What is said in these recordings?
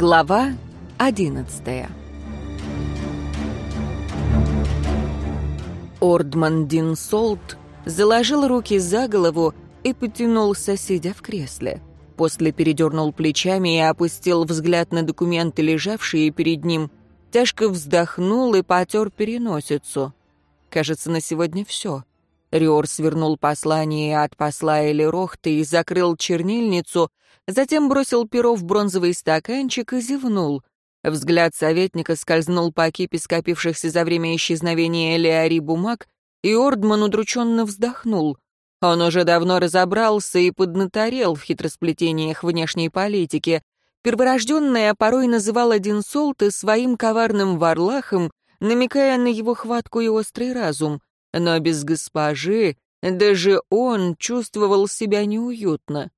Глава одиннадцатая Ордман Динсолт заложил руки за голову и потянулся, сидя в кресле. После передернул плечами и опустил взгляд на документы, лежавшие перед ним. Тяжко вздохнул и потер переносицу. Кажется, на сегодня все. Риор свернул послание от посла Элирохта и закрыл чернильницу, затем бросил перо в бронзовый стаканчик и зевнул. Взгляд советника скользнул по кипе скопившихся за время исчезновения Элиари бумаг, и Ордман удрученно вздохнул. Он уже давно разобрался и поднаторел в хитросплетениях внешней политики. Перворожденная порой называл один Солты своим коварным варлахом, намекая на его хватку и острый разум — но без госпожи даже он чувствовал себя неуютно.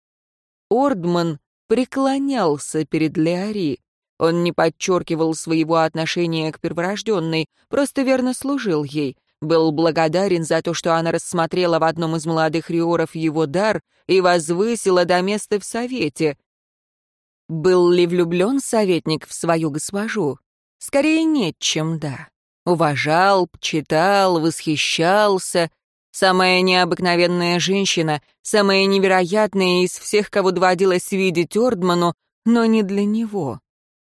Ордман преклонялся перед Леари. Он не подчеркивал своего отношения к перворожденной, просто верно служил ей, был благодарен за то, что она рассмотрела в одном из молодых риоров его дар и возвысила до места в совете. Был ли влюблен советник в свою госпожу? Скорее нет, чем да. Уважал, читал, восхищался. Самая необыкновенная женщина, самая невероятная из всех, кого доводилось видеть Ордману, но не для него.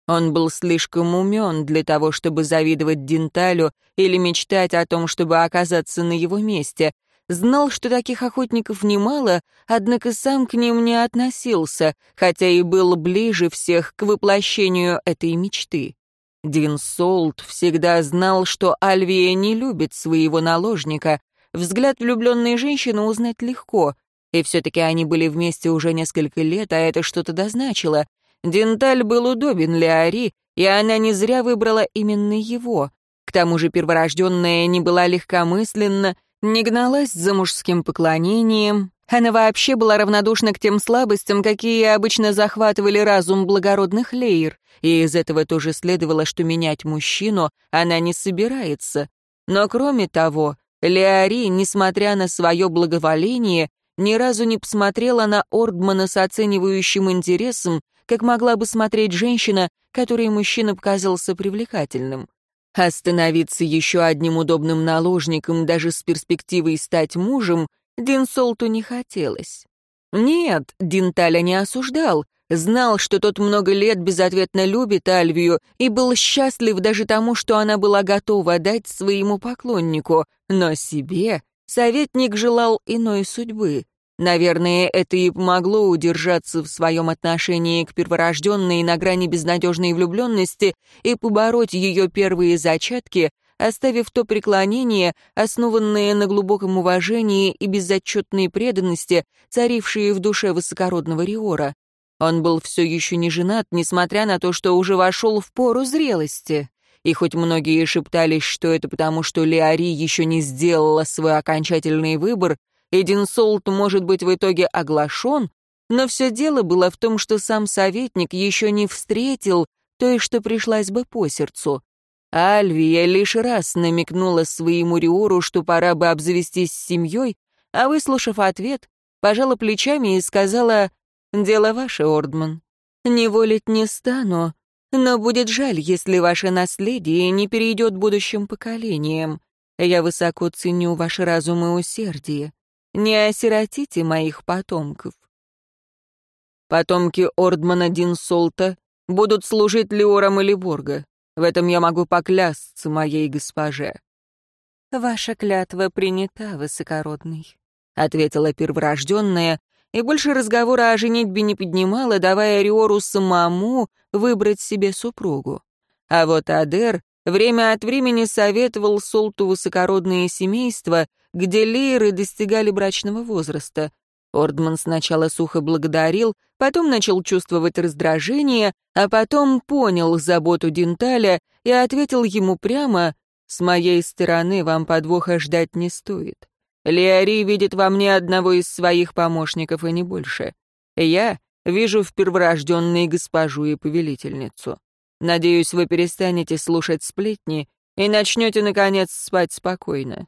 Он был слишком умен для того, чтобы завидовать Денталю или мечтать о том, чтобы оказаться на его месте. Знал, что таких охотников немало, однако сам к ним не относился, хотя и был ближе всех к воплощению этой мечты. Дин Солт всегда знал, что Альвия не любит своего наложника. Взгляд влюбленной женщины узнать легко. И все-таки они были вместе уже несколько лет, а это что-то дозначило. Денталь был удобен Леари, и она не зря выбрала именно его. К тому же перворожденная не была легкомысленна, не гналась за мужским поклонением, она вообще была равнодушна к тем слабостям, какие обычно захватывали разум благородных лейр, и из этого тоже следовало, что менять мужчину она не собирается. Но кроме того, Леари, несмотря на свое благоволение, ни разу не посмотрела на Ордмана с оценивающим интересом, как могла бы смотреть женщина, которой мужчина показался привлекательным. Остановиться еще одним удобным наложником даже с перспективой стать мужем Динсолту не хотелось. Нет, Динталя не осуждал, знал, что тот много лет безответно любит Альвию и был счастлив даже тому, что она была готова дать своему поклоннику, но себе советник желал иной судьбы. Наверное, это и помогло удержаться в своем отношении к перворожденной на грани безнадежной влюбленности и побороть ее первые зачатки, оставив то преклонение, основанное на глубоком уважении и безотчетной преданности, царившие в душе высокородного Риора. Он был все еще не женат, несмотря на то, что уже вошел в пору зрелости. И хоть многие шептались, что это потому, что Леари еще не сделала свой окончательный выбор, Эдинсолт может быть в итоге оглашен, но все дело было в том, что сам советник еще не встретил той, что пришлась бы по сердцу. Альвия лишь раз намекнула своему Риору, что пора бы обзавестись семьей, а, выслушав ответ, пожала плечами и сказала «Дело ваше, Ордман. Не волить не стану, но будет жаль, если ваше наследие не перейдет будущим поколениям. Я высоко ценю ваш разум и усердие. Не осиротите моих потомков». Потомки Ордмана Динсолта будут служить Леорам или Борга. В этом я могу поклясться моей госпоже». «Ваша клятва принята, высокородный», — ответила перворожденная, и больше разговора о женитьбе не поднимала, давая Риору самому выбрать себе супругу. А вот Адер время от времени советовал Солту высокородные семейства, где лиры достигали брачного возраста, Ордман сначала сухо благодарил, потом начал чувствовать раздражение, а потом понял заботу Денталя и ответил ему прямо «С моей стороны вам подвоха ждать не стоит. Леари видит во мне одного из своих помощников и не больше. Я вижу в перворожденной госпожу и повелительницу. Надеюсь, вы перестанете слушать сплетни и начнете, наконец, спать спокойно.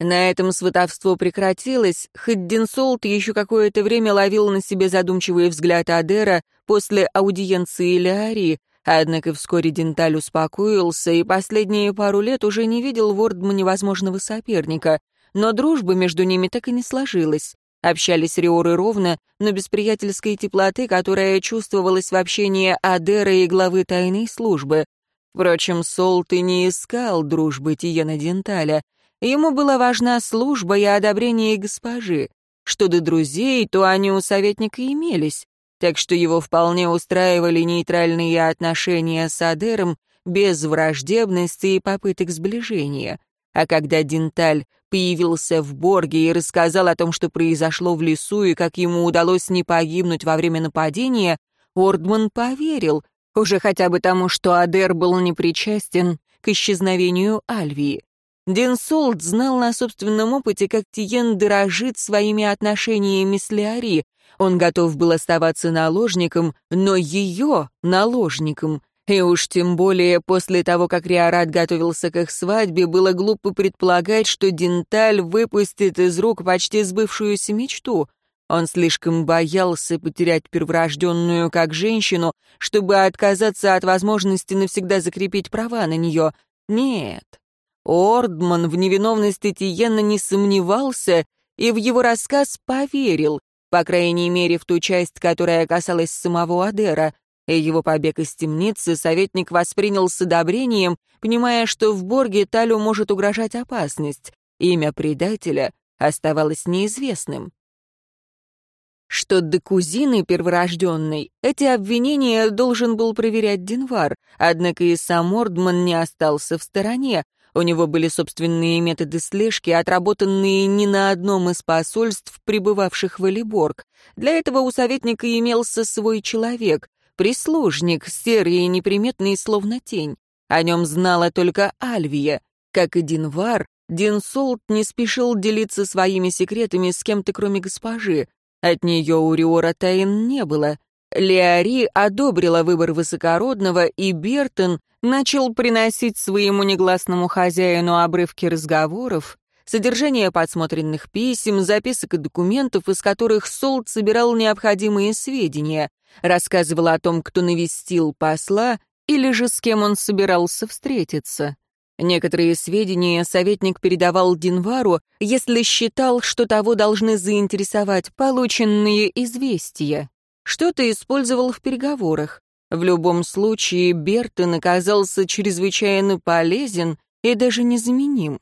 На этом сватовство прекратилось, хоть Динсолт еще какое-то время ловил на себе задумчивый взгляд Адера, после аудиенции Леари, однако вскоре Денталь успокоился и последние пару лет уже не видел в Ордмане возможного соперника, но дружба между ними так и не сложилась. Общались Риоры ровно, но без приятельской теплоты, которая чувствовалась в общении Адера и главы тайной службы. Впрочем, Солт и не искал дружбы Тиена Денталя. Ему была важна служба и одобрение госпожи. Что до друзей, то они у советника имелись, так что его вполне устраивали нейтральные отношения с Адером без враждебности и попыток сближения. А когда Денталь появился в Борге и рассказал о том, что произошло в лесу и как ему удалось не погибнуть во время нападения, Ордман поверил, уже хотя бы тому, что Адер был непричастен к исчезновению Альвии. Денсолд знал на собственном опыте, как Тиен дорожит своими отношениями с Леари. Он готов был оставаться наложником, но ее наложником. И уж тем более после того, как Риорат готовился к их свадьбе, было глупо предполагать, что Денталь выпустит из рук почти сбывшуюся мечту. Он слишком боялся потерять перворожденную как женщину, чтобы отказаться от возможности навсегда закрепить права на нее. Нет, Ордман в невиновности Тиена не сомневался и в его рассказ поверил, по крайней мере, в ту часть, которая касалась самого Адера, и его побег из темницы советник воспринял с одобрением, понимая, что в Борге Талю может угрожать опасность. Имя предателя оставалось неизвестным. Что до кузины перворожденной, эти обвинения должен был проверять Динвар, однако и сам Ордман не остался в стороне, у него были собственные методы слежки, отработанные не на одном из посольств, пребывавших в Элиборг. Для этого у советника имелся свой человек, прислужник, серый и неприметный, словно тень. О нем знала только Альвия. Как и Динвар, Динсолт не спешил делиться своими секретами с кем-то, кроме госпожи. От нее у Риора тайн не было. Леари одобрила выбор высокородного, и Бертон начал приносить своему негласному хозяину обрывки разговоров, содержание подсмотренных писем, записок и документов, из которых Солт собирал необходимые сведения, рассказывал о том, кто навестил посла или же с кем он собирался встретиться. Некоторые сведения советник передавал Динвару, если считал, что того должны заинтересовать полученные известия. Что-то использовал в переговорах. В любом случае, Бертон оказался чрезвычайно полезен и даже незаменим.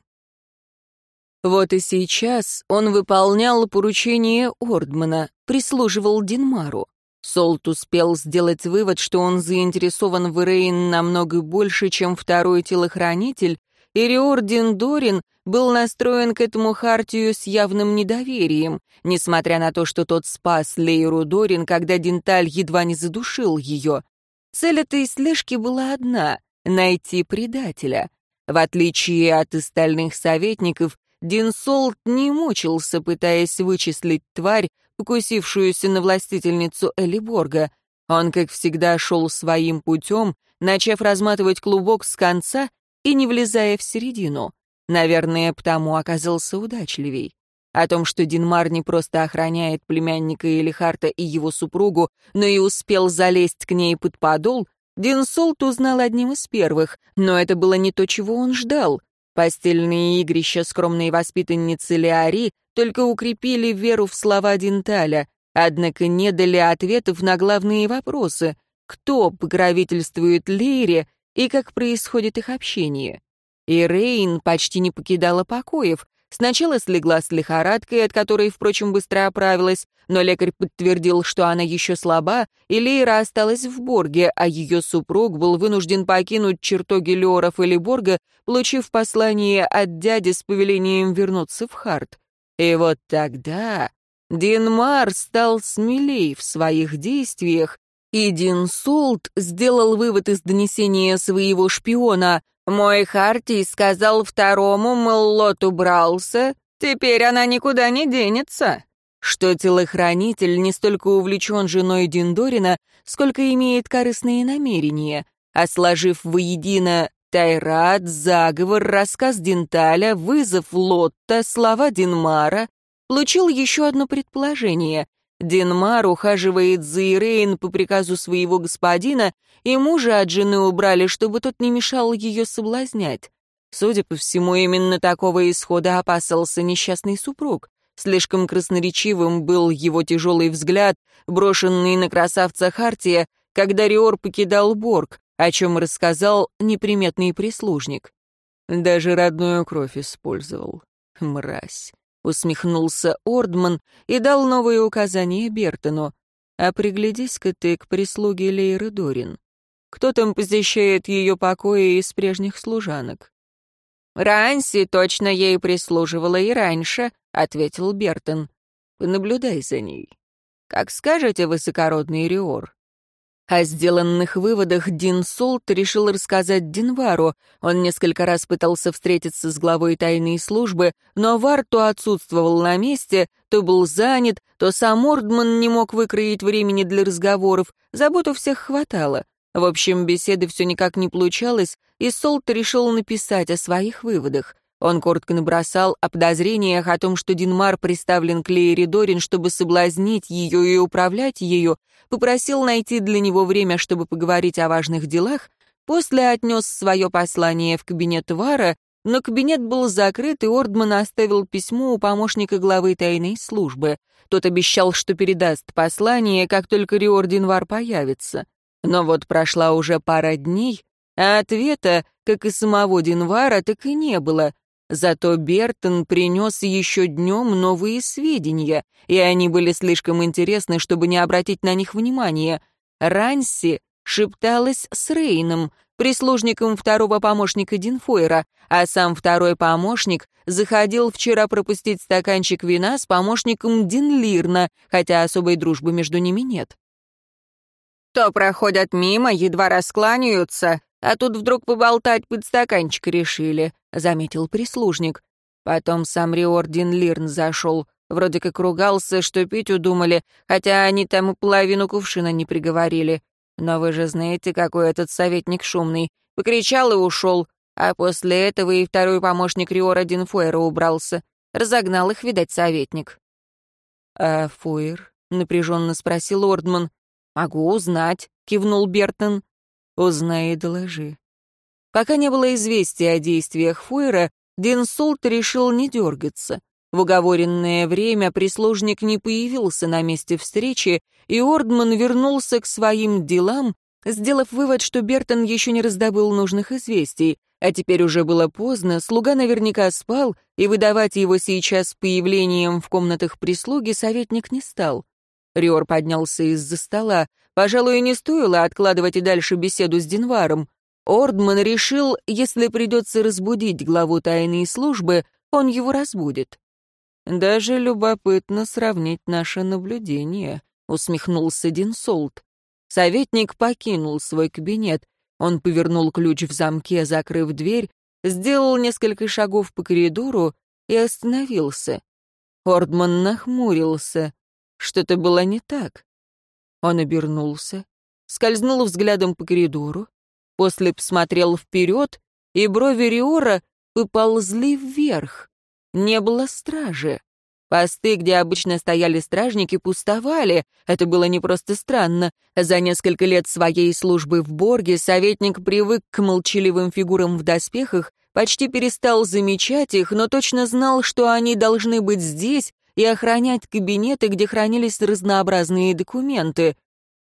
Вот и сейчас он выполнял поручение Ордмана, прислуживал Динмару. Солт успел сделать вывод, что он заинтересован в Рейн намного больше, чем второй телохранитель, и Риордин Дорин был настроен к этому Хартию с явным недоверием, несмотря на то, что тот спас Лейру Дорин, когда Денталь едва не задушил ее. Цель этой слежки была одна — найти предателя. В отличие от остальных советников, Динсолт не мучился, пытаясь вычислить тварь, покусившуюся на властительницу Элиборга. Он, как всегда, шел своим путем, начав разматывать клубок с конца и не влезая в середину. Наверное, потому оказался удачливей. О том, что Динмар не просто охраняет племянника Элихарта и его супругу, но и успел залезть к ней под подол, Динсолт узнал одним из первых, но это было не то, чего он ждал. Постельные игрища скромной воспитанницы Леари только укрепили веру в слова Динталя, однако не дали ответов на главные вопросы. Кто покровительствует Лейре и как происходит их общение? И Рейн почти не покидала покоев, Сначала слегла с лихорадкой, от которой, впрочем, быстро оправилась, но лекарь подтвердил, что она еще слаба, и Лейра осталась в Борге, а ее супруг был вынужден покинуть чертоги Леоров или Борга, получив послание от дяди с повелением вернуться в Харт. И вот тогда Динмар стал смелей в своих действиях, и Дин Солт сделал вывод из донесения своего шпиона — мой Харти сказал второму, мол, лот убрался, теперь она никуда не денется. Что телохранитель не столько увлечен женой Диндорина, сколько имеет корыстные намерения, а сложив воедино Тайрат, заговор, рассказ Динталя, вызов Лотта, слова Динмара, получил еще одно предположение. Динмар ухаживает за Ирейн по приказу своего господина, и мужа от жены убрали, чтобы тот не мешал ее соблазнять. Судя по всему, именно такого исхода опасался несчастный супруг. Слишком красноречивым был его тяжелый взгляд, брошенный на красавца Хартия, когда Риор покидал Борг, о чем рассказал неприметный прислужник. Даже родную кровь использовал. Мразь. Усмехнулся Ордман и дал новые указания Бертону. А приглядись-ка ты к прислуге Лейры Дорин. Кто там посещает ее покои из прежних служанок? «Ранси точно ей прислуживала и раньше», — ответил Бертон. «Понаблюдай за ней». «Как скажете, высокородный Риор». О сделанных выводах Дин Солт решил рассказать Динвару. Он несколько раз пытался встретиться с главой тайной службы, но Вар то отсутствовал на месте, то был занят, то сам Ордман не мог выкроить времени для разговоров. Забот у всех хватало. В общем, беседы все никак не получалось, и Солт решил написать о своих выводах. Он коротко набросал о подозрениях о том, что Динмар приставлен к Лейре Дорин, чтобы соблазнить ее и управлять ее, попросил найти для него время, чтобы поговорить о важных делах, после отнес свое послание в кабинет Вара, но кабинет был закрыт, и Ордман оставил письмо у помощника главы тайной службы. Тот обещал, что передаст послание, как только Риор Динвар появится. Но вот прошла уже пара дней, а ответа, как и самого Динвара, так и не было — Зато Бертон принес еще днем новые сведения, и они были слишком интересны, чтобы не обратить на них внимания. Ранси шепталась с Рейном, прислужником второго помощника Динфойра, а сам второй помощник заходил вчера пропустить стаканчик вина с помощником Динлирна, хотя особой дружбы между ними нет. То проходят мимо, едва раскланяются, а тут вдруг поболтать под стаканчик решили», — заметил прислужник. Потом сам Риордин Лирн зашел. Вроде как ругался, что пить удумали, хотя они там половину кувшина не приговорили. Но вы же знаете, какой этот советник шумный. Покричал и ушел. А после этого и второй помощник Риора Динфуэра убрался. Разогнал их, видать, советник. «А Фуэр?» — напряженно спросил Ордман. «Могу узнать», — кивнул Бертон. Узнай и доложи. Пока не было известия о действиях Фойра, Дин Солт решил не дергаться. В уговоренное время прислужник не появился на месте встречи, и Ордман вернулся к своим делам, сделав вывод, что Бертон еще не раздобыл нужных известий, а теперь уже было поздно, слуга наверняка спал, и выдавать его сейчас появлением в комнатах прислуги советник не стал. Риор поднялся из-за стола. Пожалуй, не стоило откладывать и дальше беседу с Динваром. Ордман решил, если придется разбудить главу тайной службы, он его разбудит. «Даже любопытно сравнить наше наблюдение», — усмехнулся Динсолт. Советник покинул свой кабинет. Он повернул ключ в замке, закрыв дверь, сделал несколько шагов по коридору и остановился. Ордман нахмурился. Что-то было не так. Он обернулся, скользнул взглядом по коридору, после посмотрел вперед, и брови Риора поползли вверх. Не было стражи. Посты, где обычно стояли стражники, пустовали. Это было не просто странно. За несколько лет своей службы в Борге советник привык к молчаливым фигурам в доспехах, почти перестал замечать их, но точно знал, что они должны быть здесь, и охранять кабинеты, где хранились разнообразные документы.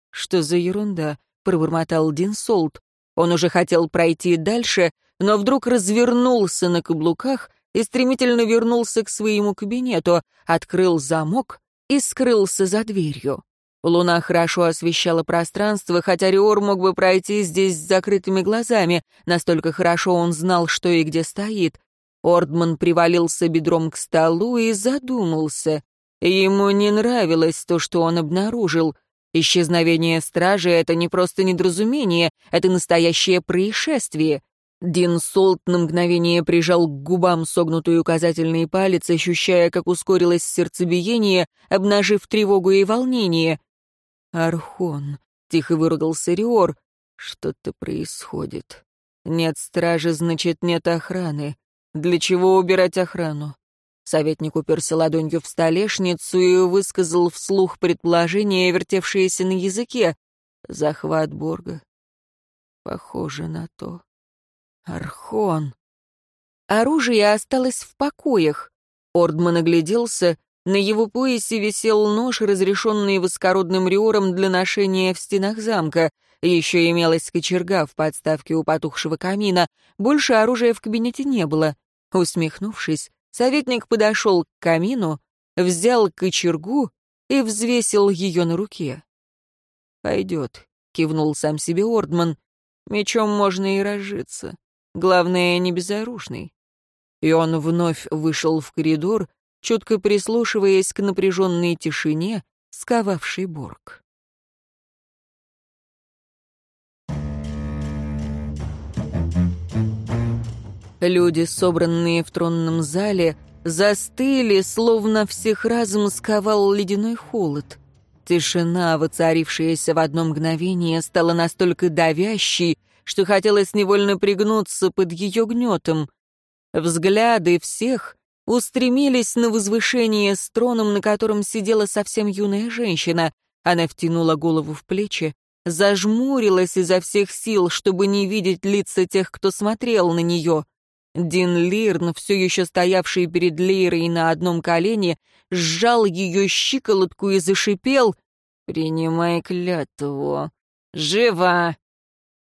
«Что за ерунда?» — пробормотал Дин Солт. Он уже хотел пройти дальше, но вдруг развернулся на каблуках и стремительно вернулся к своему кабинету, открыл замок и скрылся за дверью. Луна хорошо освещала пространство, хотя Риор мог бы пройти здесь с закрытыми глазами, настолько хорошо он знал, что и где стоит. Ордман привалился бедром к столу и задумался. Ему не нравилось то, что он обнаружил. Исчезновение стражи — это не просто недоразумение, это настоящее происшествие. Дин Солт на мгновение прижал к губам согнутый указательный палец, ощущая, как ускорилось сердцебиение, обнажив тревогу и волнение. «Архон», — тихо выругался Риор, — «что-то происходит. Нет стражи, значит, нет охраны. Для чего убирать охрану? Советник уперся ладонью в столешницу и высказал вслух предположение, вертевшееся на языке. Захват Борга. Похоже на то. Архон. Оружие осталось в покоях. Ордман огляделся. На его поясе висел нож, разрешенный высокородным риором для ношения в стенах замка. Еще имелась кочерга в подставке у потухшего камина. Больше оружия в кабинете не было. Усмехнувшись, советник подошел к камину, взял кочергу и взвесил ее на руке. «Пойдет», — кивнул сам себе Ордман. «Мечом можно и разжиться. Главное, не безоружный». И он вновь вышел в коридор, чутко прислушиваясь к напряженной тишине, сковавшей Борг. Люди, собранные в тронном зале, застыли, словно всех разом сковал ледяной холод. Тишина, воцарившаяся в одно мгновение, стала настолько давящей, что хотелось невольно пригнуться под ее гнетом. Взгляды всех устремились на возвышение с троном, на котором сидела совсем юная женщина. Она втянула голову в плечи, зажмурилась изо всех сил, чтобы не видеть лица тех, кто смотрел на нее. Дин Лирн, все еще стоявший перед Лейрой на одном колене, сжал ее щиколотку и зашипел «Принимай клятву! Жива!»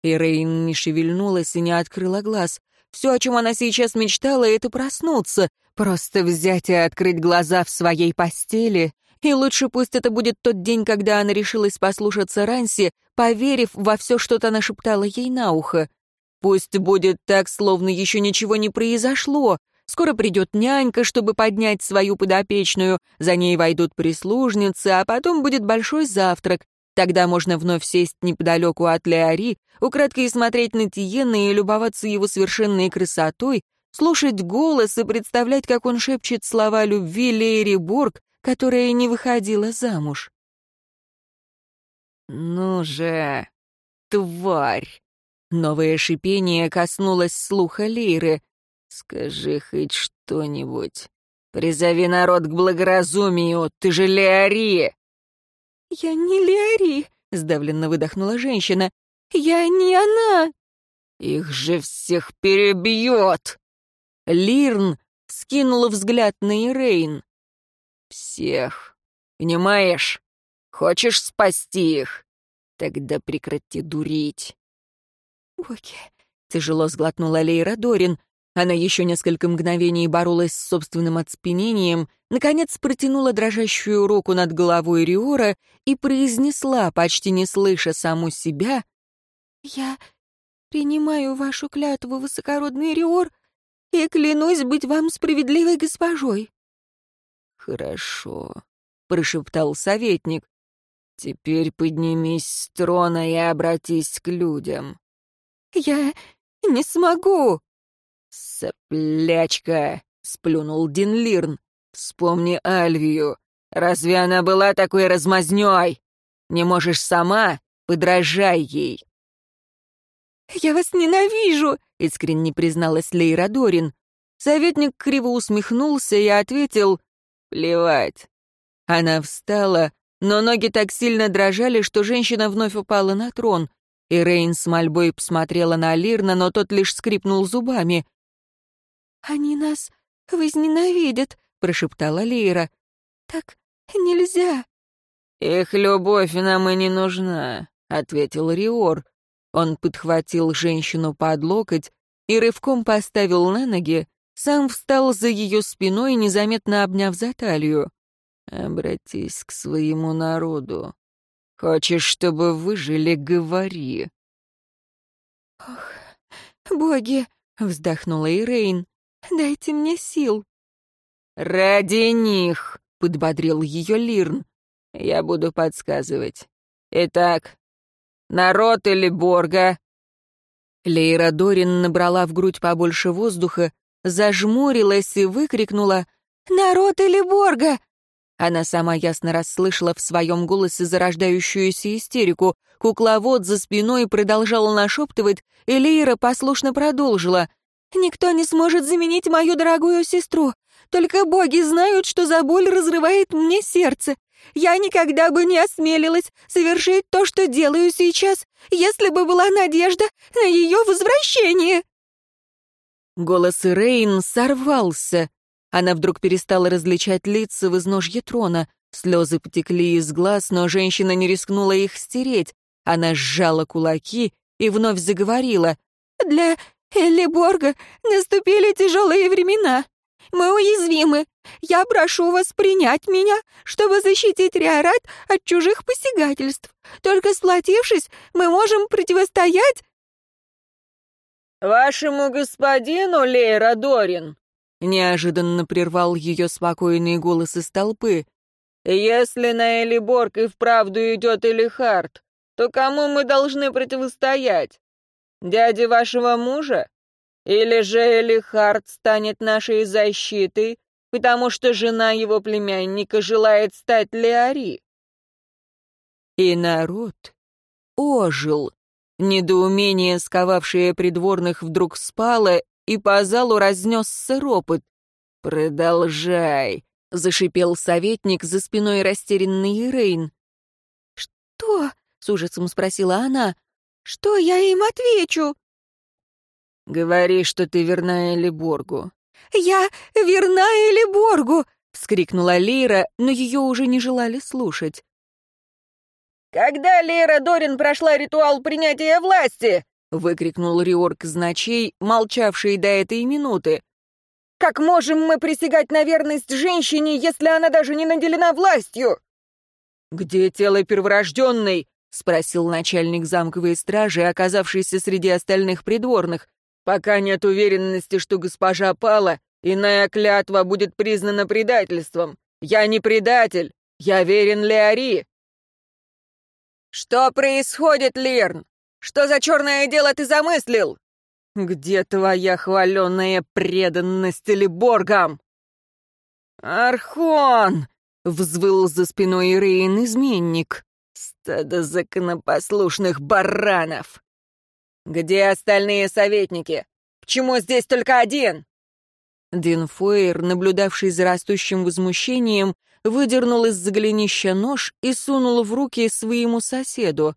И Рейн не шевельнулась и не открыла глаз. Все, о чем она сейчас мечтала, это проснуться, просто взять и открыть глаза в своей постели. И лучше пусть это будет тот день, когда она решилась послушаться Ранси, поверив во все, что-то нашептала ей на ухо. Пусть будет так, словно еще ничего не произошло. Скоро придет нянька, чтобы поднять свою подопечную, за ней войдут прислужницы, а потом будет большой завтрак. Тогда можно вновь сесть неподалеку от Леари, украдкой смотреть на Тиена и любоваться его совершенной красотой, слушать голос и представлять, как он шепчет слова любви Лейри Борг, которая не выходила замуж. «Ну же, тварь!» Новое шипение коснулось слуха Лейры. «Скажи хоть что-нибудь. Призови народ к благоразумию, ты же Леари!» «Я не Леари», — сдавленно выдохнула женщина. «Я не она!» «Их же всех перебьет!» Лирн скинула взгляд на Ирейн. «Всех. Понимаешь? Хочешь спасти их? Тогда прекрати дурить. «Боги!» — тяжело сглотнула Лейра Дорин. Она еще несколько мгновений боролась с собственным отспенением, наконец протянула дрожащую руку над головой Риора и произнесла, почти не слыша саму себя, «Я принимаю вашу клятву, высокородный Риор, и клянусь быть вам справедливой госпожой». «Хорошо», — прошептал советник. «Теперь поднимись с трона и обратись к людям. «Я не смогу!» «Соплячка!» — сплюнул Дин Лирн. «Вспомни Альвию. Разве она была такой размазнёй? Не можешь сама? Подражай ей!» «Я вас ненавижу!» — искренне призналась Лейра Дорин. Советник криво усмехнулся и ответил «Плевать». Она встала, но ноги так сильно дрожали, что женщина вновь упала на трон — и Рейн с мольбой посмотрела на Лирна, но тот лишь скрипнул зубами. «Они нас возненавидят», — прошептала Лира. «Так нельзя». «Их любовь нам и не нужна», — ответил Риор. Он подхватил женщину под локоть и рывком поставил на ноги, сам встал за ее спиной, незаметно обняв за талию. «Обратись к своему народу. Хочешь, чтобы выжили, говори. Ох, боги, вздохнула Ирейн. Дайте мне сил. Ради них, подбодрил ее Лирн. Я буду подсказывать. Итак, народ или Борга? Лейра Дорин набрала в грудь побольше воздуха, зажмурилась и выкрикнула «Народ или Борга!» Она сама ясно расслышала в своем голосе зарождающуюся истерику. Кукловод за спиной продолжал нашептывать, и Лейра послушно продолжила. Никто не сможет заменить мою дорогую сестру. Только боги знают, что за боль разрывает мне сердце. Я никогда бы не осмелилась совершить то, что делаю сейчас, если бы была надежда на ее возвращение». Голос Рейн сорвался. Она вдруг перестала различать лица в изножье трона. Слезы потекли из глаз, но женщина не рискнула их стереть. Она сжала кулаки и вновь заговорила. «Для Эллиборга наступили тяжелые времена. Мы уязвимы. Я прошу вас принять меня, чтобы защитить Риорат от чужих посягательств. Только сплотившись, мы можем противостоять...» «Вашему господину, Лейра Дорин!» Неожиданно прервал ее спокойный голос из толпы. «Если на Элиборг и вправду идет Элихард, то кому мы должны противостоять? Дяде вашего мужа? Или же Элихард станет нашей защитой, потому что жена его племянника желает стать Леари?» И народ ожил. Недоумение, сковавшее придворных, вдруг спало, и по залу разнесся ропот. «Продолжай», — зашипел советник за спиной растерянный Рейн. «Что?» — с ужасом спросила она. «Что я им отвечу?» «Говори, что ты верна Элиборгу». «Я верна Элиборгу!» — вскрикнула Лира, но ее уже не желали слушать. «Когда Лера Дорин прошла ритуал принятия власти?» — выкрикнул Риорк значей, молчавший до этой минуты. «Как можем мы присягать на верность женщине, если она даже не наделена властью?» «Где тело перворожденной?» — спросил начальник замковой стражи, оказавшийся среди остальных придворных. «Пока нет уверенности, что госпожа пала, иная клятва будет признана предательством. Я не предатель, я верен Леари». «Что происходит, Лирн? Что за черное дело ты замыслил?» «Где твоя хваленная преданность Либоргам?» «Архон!» — взвыл за спиной Рейн изменник. «Стадо законопослушных баранов!» «Где остальные советники? Почему здесь только один?» Динфойер, наблюдавший за растущим возмущением, выдернул из заглянища нож и сунул в руки своему соседу.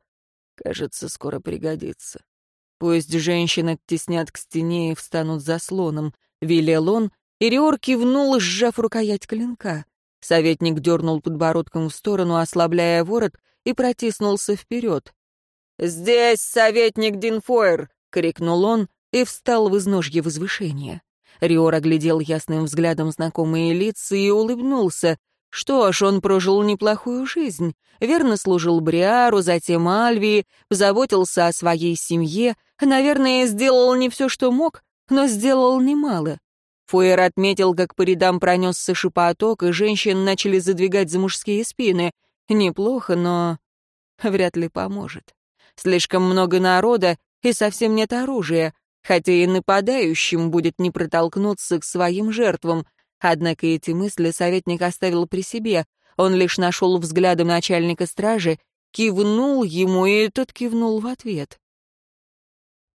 Кажется, скоро пригодится. Пусть женщин оттеснят к стене и встанут заслоном. Велел он, и Риор кивнул, сжав рукоять клинка. Советник дернул подбородком в сторону, ослабляя ворот, и протиснулся вперед. «Здесь советник Динфойер!» — крикнул он и встал в изножье возвышения. Риор оглядел ясным взглядом знакомые лица и улыбнулся. Что ж, он прожил неплохую жизнь. Верно служил Бриару, затем Альвии, заботился о своей семье. Наверное, сделал не все, что мог, но сделал немало. Фуэр отметил, как по рядам пронесся шипоток, и женщин начали задвигать за мужские спины. Неплохо, но вряд ли поможет. Слишком много народа и совсем нет оружия, хотя и нападающим будет не протолкнуться к своим жертвам. Однако эти мысли советник оставил при себе. Он лишь нашел взглядом начальника стражи, кивнул ему, и тот кивнул в ответ.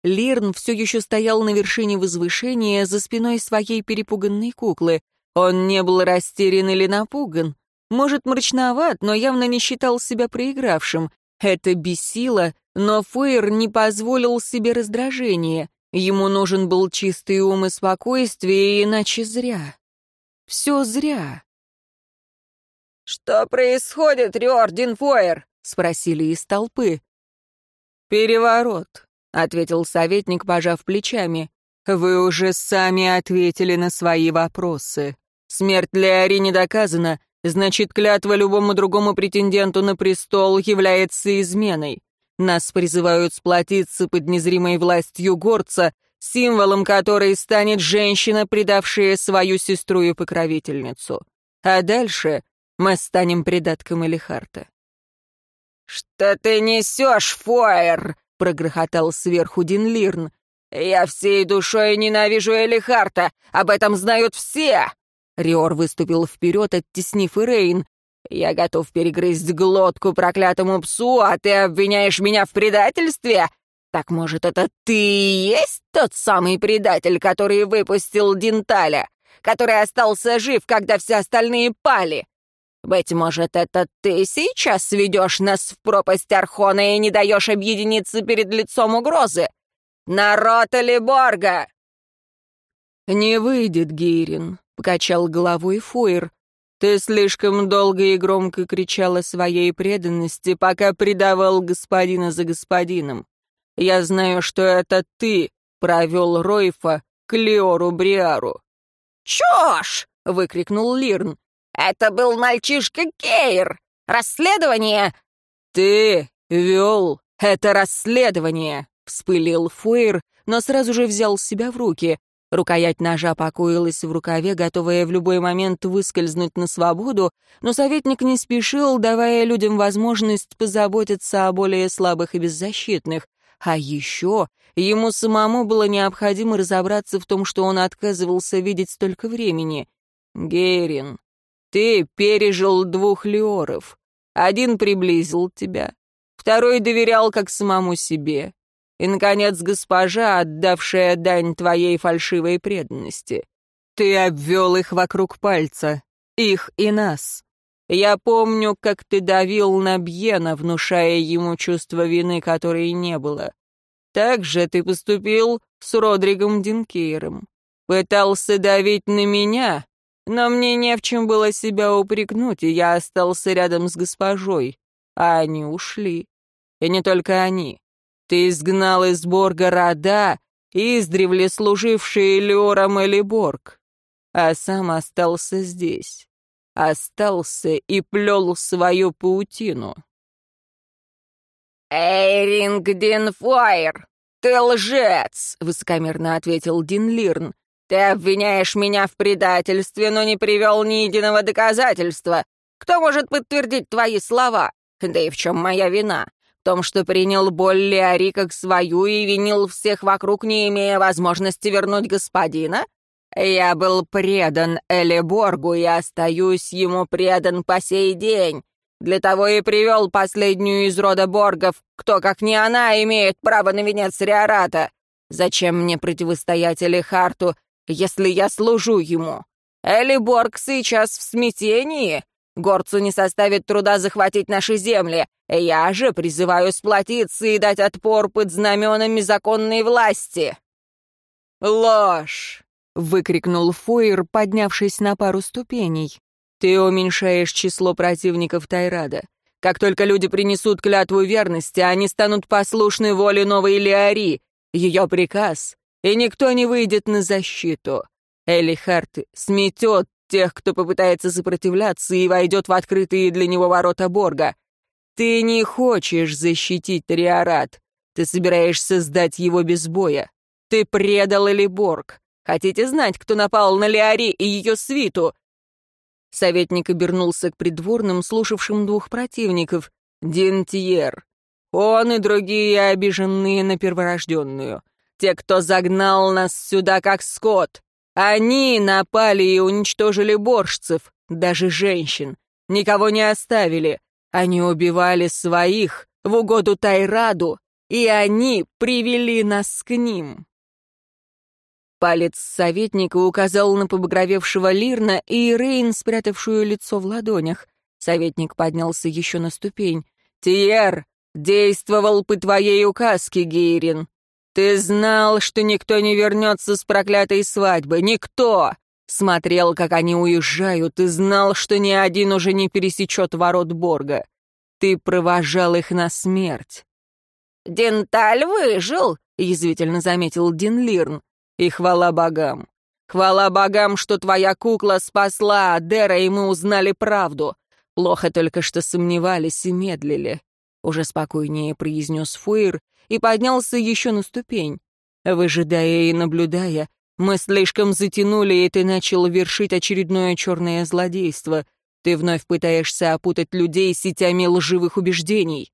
Лирн все еще стоял на вершине возвышения за спиной своей перепуганной куклы. Он не был растерян или напуган. Может, мрачноват, но явно не считал себя проигравшим. Это бесило, но Фейр не позволил себе раздражения. Ему нужен был чистый ум и спокойствие, иначе зря. Все зря. «Что происходит, Риордин Фойер?» — спросили из толпы. «Переворот», — ответил советник, пожав плечами. «Вы уже сами ответили на свои вопросы. Смерть Леари не доказана, значит, клятва любому другому претенденту на престол является изменой. Нас призывают сплотиться под незримой властью горца, символом которой станет женщина, предавшая свою сестру и покровительницу. А дальше мы станем придатком Элихарта. «Что ты несешь, Фойер?» — прогрохотал сверху Дин Лирн. «Я всей душой ненавижу Элихарта, об этом знают все!» Риор выступил вперед, оттеснив Ирейн. «Я готов перегрызть глотку проклятому псу, а ты обвиняешь меня в предательстве? Так, может, это ты и есть тот самый предатель, который выпустил Денталя, который остался жив, когда все остальные пали? Быть может, это ты сейчас ведешь нас в пропасть Архона и не даешь объединиться перед лицом угрозы? Народ или Борга?» «Не выйдет, Гейрин», — покачал головой Фуэр. «Ты слишком долго и громко кричал о своей преданности, пока предавал господина за господином. Я знаю, что это ты провел Ройфа к Леору Бриару». «Чушь!» — выкрикнул Лирн. «Это был мальчишка Кейр! Расследование...» «Ты вел это расследование!» — вспылил Фуэр, но сразу же взял себя в руки. Рукоять ножа покоилась в рукаве, готовая в любой момент выскользнуть на свободу, но советник не спешил, давая людям возможность позаботиться о более слабых и беззащитных. А еще ему самому было необходимо разобраться в том, что он отказывался видеть столько времени. «Герин, ты пережил двух леоров. Один приблизил тебя, второй доверял как самому себе. И, наконец, госпожа, отдавшая дань твоей фальшивой преданности. Ты обвел их вокруг пальца, их и нас. Я помню, как ты давил на Бьена, внушая ему чувство вины, которой не было. Так же ты поступил с Родригом Динкейром. Пытался давить на меня, но мне не в чем было себя упрекнуть, и я остался рядом с госпожой, а они ушли. И не только они. Ты изгнал из Борга рода, издревле служившие Леором или Борг, а сам остался здесь. Остался и плел свою паутину. «Эйринг Динфойр, ты лжец!» — высокомерно ответил Дин Лирн. «Ты обвиняешь меня в предательстве, но не привел ни единого доказательства. Кто может подтвердить твои слова? Да и в чем моя вина? том, что принял боль Леари как свою и винил всех вокруг, не имея возможности вернуть господина? Я был предан Элеборгу и остаюсь ему предан по сей день. Для того и привел последнюю из рода Боргов, кто, как не она, имеет право на венец Риората. Зачем мне противостоять Элихарту, если я служу ему? Элиборг сейчас в смятении, Горцу не составит труда захватить наши земли. Я же призываю сплотиться и дать отпор под знаменами законной власти». «Ложь!» — выкрикнул Фойер, поднявшись на пару ступеней. «Ты уменьшаешь число противников Тайрада. Как только люди принесут клятву верности, они станут послушны воле новой Леари, ее приказ, и никто не выйдет на защиту. Элихард сметет тех, кто попытается сопротивляться и войдет в открытые для него ворота Борга. Ты не хочешь защитить Риорат. Ты собираешься сдать его без боя. Ты предал Элиборг. Хотите знать, кто напал на Леари и ее свиту?» Советник обернулся к придворным, слушавшим двух противников. Динтьер. Он и другие обиженные на перворожденную. Те, кто загнал нас сюда как скот. Они напали и уничтожили борщцев, даже женщин. Никого не оставили. Они убивали своих в угоду Тайраду, и они привели нас к ним. Палец советника указал на побагровевшего Лирна и Рейн, спрятавшую лицо в ладонях. Советник поднялся еще на ступень. «Тиер действовал по твоей указке, Гейрин. «Ты знал, что никто не вернется с проклятой свадьбы? Никто!» Смотрел, как они уезжают, и знал, что ни один уже не пересечет ворот Борга. Ты провожал их на смерть. «Денталь выжил», — язвительно заметил Дин Лирн. «И хвала богам. Хвала богам, что твоя кукла спасла Адера, и мы узнали правду. Плохо только, что сомневались и медлили», — уже спокойнее произнес Фуир и поднялся еще на ступень. Выжидая и наблюдая, мы слишком затянули, и ты начал вершить очередное черное злодейство. Ты вновь пытаешься опутать людей сетями лживых убеждений.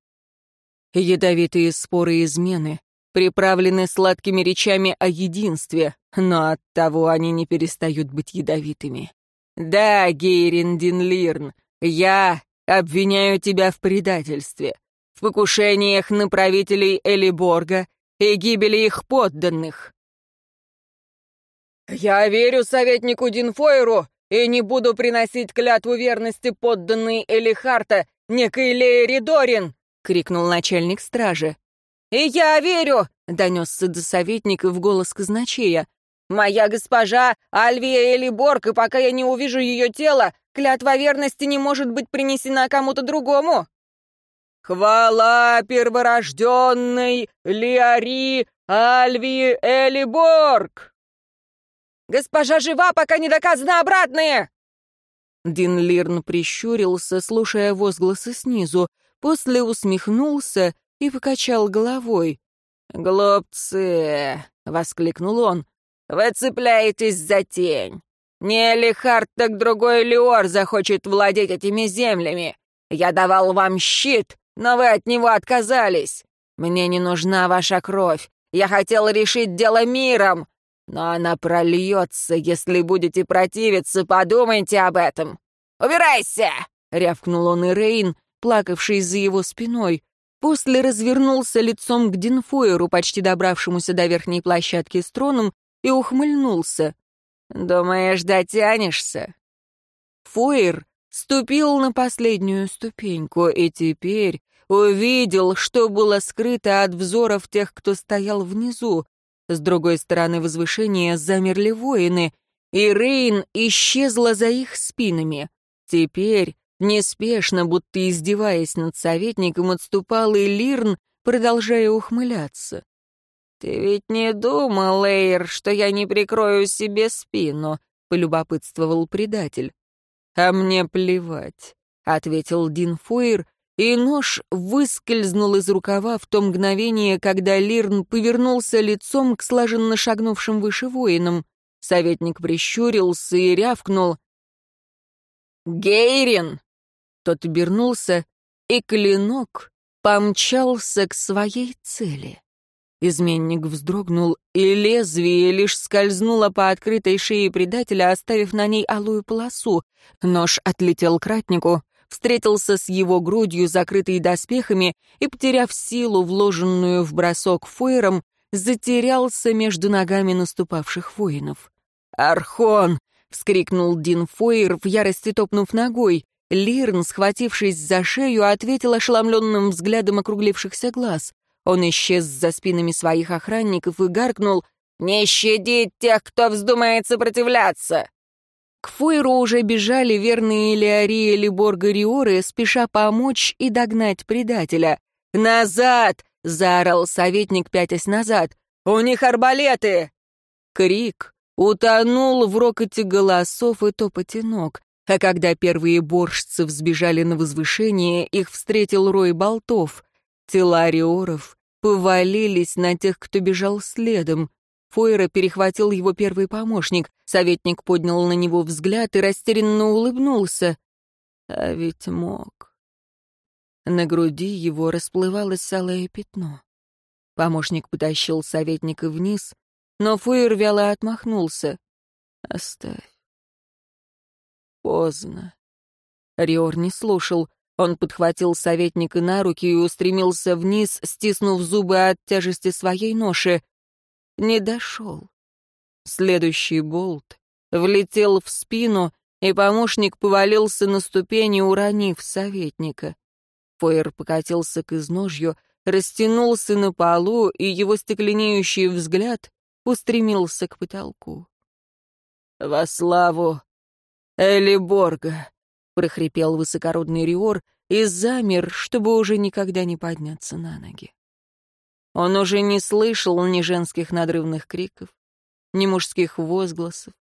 Ядовитые споры измены приправлены сладкими речами о единстве, но оттого они не перестают быть ядовитыми. Да, Гейрин Динлирн, я обвиняю тебя в предательстве в покушениях на правителей Элиборга и гибели их подданных. «Я верю советнику Динфойру и не буду приносить клятву верности подданной Элихарта, некой Леери Дорин!» — крикнул начальник стражи. «И я верю!» — донесся до советника в голос казначея. «Моя госпожа Альвия Элиборг, и пока я не увижу ее тело, клятва верности не может быть принесена кому-то другому!» «Хвала перворожденной Лиари Альвии Элиборг!» «Госпожа жива, пока не доказано обратное!» Дин Лирн прищурился, слушая возгласы снизу, после усмехнулся и покачал головой. «Глупцы!» — воскликнул он. «Вы цепляетесь за тень. Не Лихард, так другой Леор захочет владеть этими землями. Я давал вам щит, но вы от него отказались. Мне не нужна ваша кровь. Я хотел решить дело миром, но она прольется, если будете противиться, подумайте об этом. Убирайся!» — рявкнул он и Рейн, плакавший за его спиной. После развернулся лицом к Динфойеру, почти добравшемуся до верхней площадки с троном, и ухмыльнулся. «Думаешь, дотянешься?» Фойер ступил на последнюю ступеньку и теперь увидел, что было скрыто от взоров тех, кто стоял внизу. С другой стороны возвышения замерли воины, и Рейн исчезла за их спинами. Теперь, неспешно, будто издеваясь над советником, отступал и Лирн, продолжая ухмыляться. «Ты ведь не думал, Эйр, что я не прикрою себе спину?» — полюбопытствовал предатель. «А мне плевать», — ответил Дин Фойер, и нож выскользнул из рукава в то мгновение, когда Лирн повернулся лицом к слаженно шагнувшим выше воинам. Советник прищурился и рявкнул. «Гейрин!» Тот обернулся, и клинок помчался к своей цели. Изменник вздрогнул, и лезвие лишь скользнуло по открытой шее предателя, оставив на ней алую полосу. Нож отлетел к ратнику, встретился с его грудью, закрытой доспехами, и, потеряв силу, вложенную в бросок фойером, затерялся между ногами наступавших воинов. «Архон!» — вскрикнул Дин Фойер, в ярости топнув ногой. Лирн, схватившись за шею, ответил ошеломленным взглядом округлившихся глаз. Он исчез за спинами своих охранников и гаркнул «Не щадить тех, кто вздумает сопротивляться!» К Фойру уже бежали верные Леория Либорга Риоры, спеша помочь и догнать предателя. «Назад!» — заорал советник, пятясь назад. «У них арбалеты!» Крик утонул в рокоте голосов и топоте ног. А когда первые борщцы взбежали на возвышение, их встретил рой болтов. Тела риоров повалились на тех, кто бежал следом. Фойера перехватил его первый помощник. Советник поднял на него взгляд и растерянно улыбнулся. А ведь мог. На груди его расплывалось алое пятно. Помощник потащил советника вниз, но Фойер вяло отмахнулся. «Оставь». Поздно. Риор не слушал. Он подхватил советника на руки и устремился вниз, стиснув зубы от тяжести своей ноши не дошел. Следующий болт влетел в спину, и помощник повалился на ступени, уронив советника. Фойер покатился к изножью, растянулся на полу, и его стекленеющий взгляд устремился к потолку. «Во славу Элиборга!» — прохрипел высокородный Риор и замер, чтобы уже никогда не подняться на ноги. Он уже не слышал ни женских надрывных криков, ни мужских возгласов,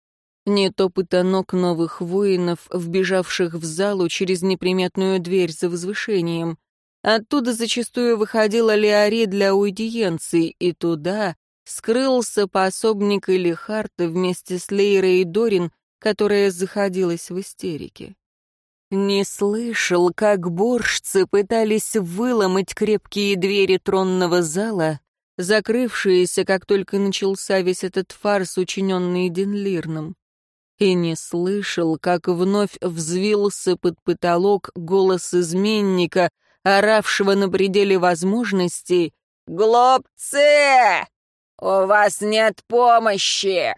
ни топота ног новых воинов, вбежавших в залу через неприметную дверь за возвышением. Оттуда зачастую выходила Леори для аудиенции, и туда скрылся пособник Элихарта вместе с Лейрой и Дорин, которая заходилась в истерике. Не слышал, как борщцы пытались выломать крепкие двери тронного зала, закрывшиеся, как только начался весь этот фарс, учиненный Денлирном. И не слышал, как вновь взвился под потолок голос изменника, оравшего на пределе возможностей Глупцы! У вас нет помощи!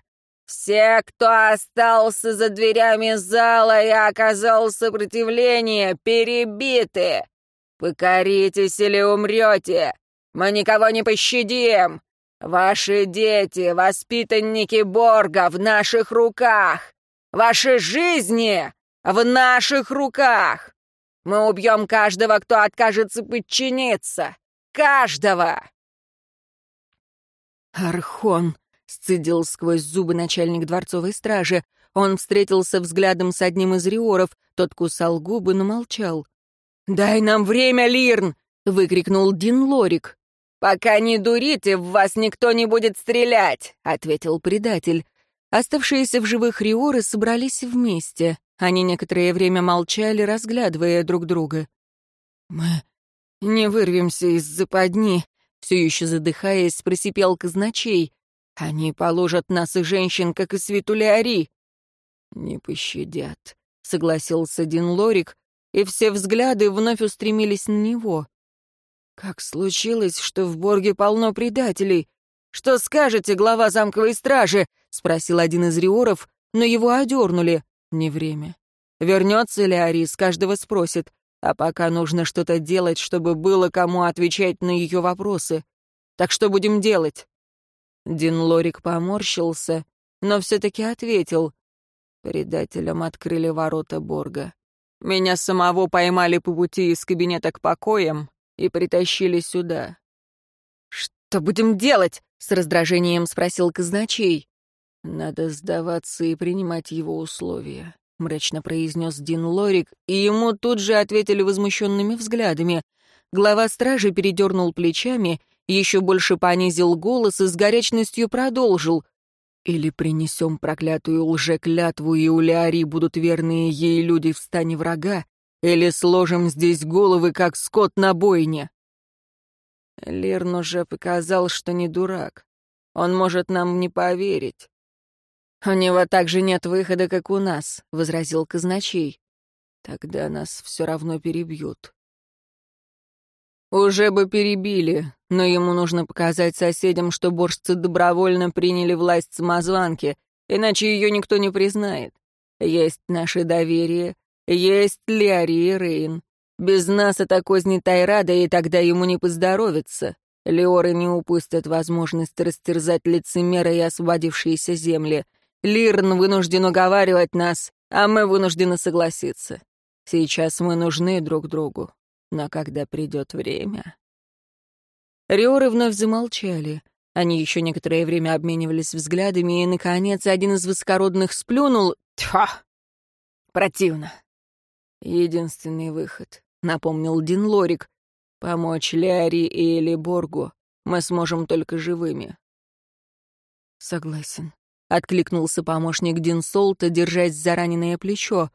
Все, кто остался за дверями зала и оказал сопротивление, перебиты! Покоритесь или умрете! Мы никого не пощадим! Ваши дети, воспитанники Борга, в наших руках! Ваши жизни в наших руках! Мы убьем каждого, кто откажется подчиниться! Каждого!» «Архон!» — сцедил сквозь зубы начальник дворцовой стражи. Он встретился взглядом с одним из риоров, тот кусал губы, но молчал. «Дай нам время, Лирн!» — выкрикнул Дин Лорик. «Пока не дурите, в вас никто не будет стрелять», — ответил предатель. Оставшиеся в живых риоры собрались вместе. Они некоторое время молчали, разглядывая друг друга. «Мы не вырвемся из западни», — все еще задыхаясь, просипел казначей. «Они положат нас и женщин, как и Светулиари». «Не пощадят», — согласился Дин Лорик, и все взгляды вновь устремились на него. «Как случилось, что в Борге полно предателей? Что скажете, глава замковой стражи?» — спросил один из риоров, но его одернули. Не время. Вернется ли Арис, каждого спросит. А пока нужно что-то делать, чтобы было кому отвечать на ее вопросы. Так что будем делать?» Дин Лорик поморщился, но все-таки ответил. Предателям открыли ворота Борга. Меня самого поймали по пути из кабинета к покоям, и притащили сюда. «Что будем делать?» — с раздражением спросил казначей. «Надо сдаваться и принимать его условия», — мрачно произнес Дин Лорик, и ему тут же ответили возмущенными взглядами. Глава стражи передернул плечами, еще больше понизил голос и с горячностью продолжил. «Или принесем проклятую лжеклятву, и у Леари будут верные ей люди в стане врага, или сложим здесь головы, как скот на бойне?» Лирн уже показал, что не дурак. Он может нам не поверить. «У него также нет выхода, как у нас», — возразил казначей. «Тогда нас все равно перебьют». «Уже бы перебили, но ему нужно показать соседям, что боржцы добровольно приняли власть самозванки, иначе ее никто не признает. Есть наше доверие, есть Лиари и Рейн. Без нас это козни Тайрада, и тогда ему не поздоровится. Леоры не упустят возможность растерзать лицемера и освободившиеся земли. Лирн вынужден уговаривать нас, а мы вынуждены согласиться. Сейчас мы нужны друг другу, но когда придет время... Риоры вновь замолчали. Они еще некоторое время обменивались взглядами, и, наконец, один из высокородных сплюнул. «Тьфа! Противно! «Единственный выход», — напомнил Дин Лорик. «Помочь Ляри и Элиборгу мы сможем только живыми». «Согласен», — откликнулся помощник Дин Солта, держась за раненое плечо.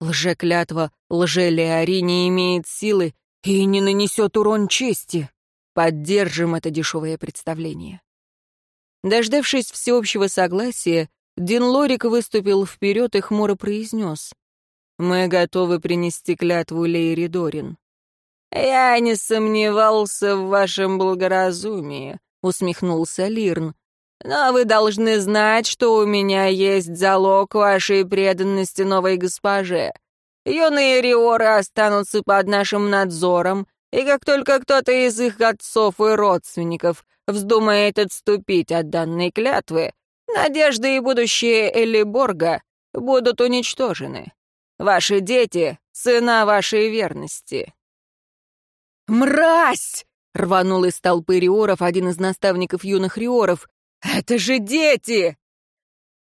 «Лже-клятва, лже-Леари не имеет силы и не нанесет урон чести. Поддержим это дешевое представление». Дождавшись всеобщего согласия, Дин Лорик выступил вперед и хмуро произнес. Мы готовы принести клятву Лейри Дорин». «Я не сомневался в вашем благоразумии», — усмехнулся Лирн. «Но вы должны знать, что у меня есть залог вашей преданности новой госпоже. Юные риоры останутся под нашим надзором, и как только кто-то из их отцов и родственников вздумает отступить от данной клятвы, надежды и будущее Элиборга будут уничтожены. Ваши дети — сына вашей верности». «Мразь!» — рванул из толпы риоров один из наставников юных риоров. «Это же дети!»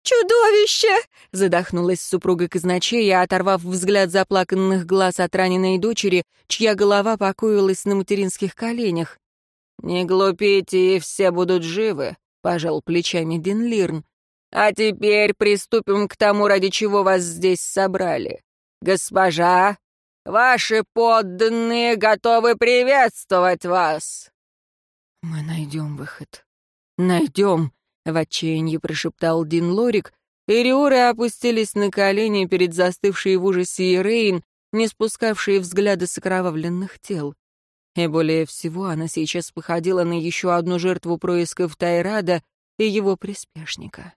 «Чудовище!» — задохнулась супруга казначея, оторвав взгляд заплаканных глаз от раненой дочери, чья голова покоилась на материнских коленях. «Не глупите, и все будут живы», — пожал плечами Денлирн. А теперь приступим к тому, ради чего вас здесь собрали. Госпожа, ваши подданные готовы приветствовать вас!» «Мы найдем выход. Найдем!» — в отчаянии прошептал Дин Лорик, и опустились на колени перед застывшей в ужасе Ирейн, не спускавшей взгляды с окровавленных тел. И более всего она сейчас походила на еще одну жертву происков Тайрада и его приспешника.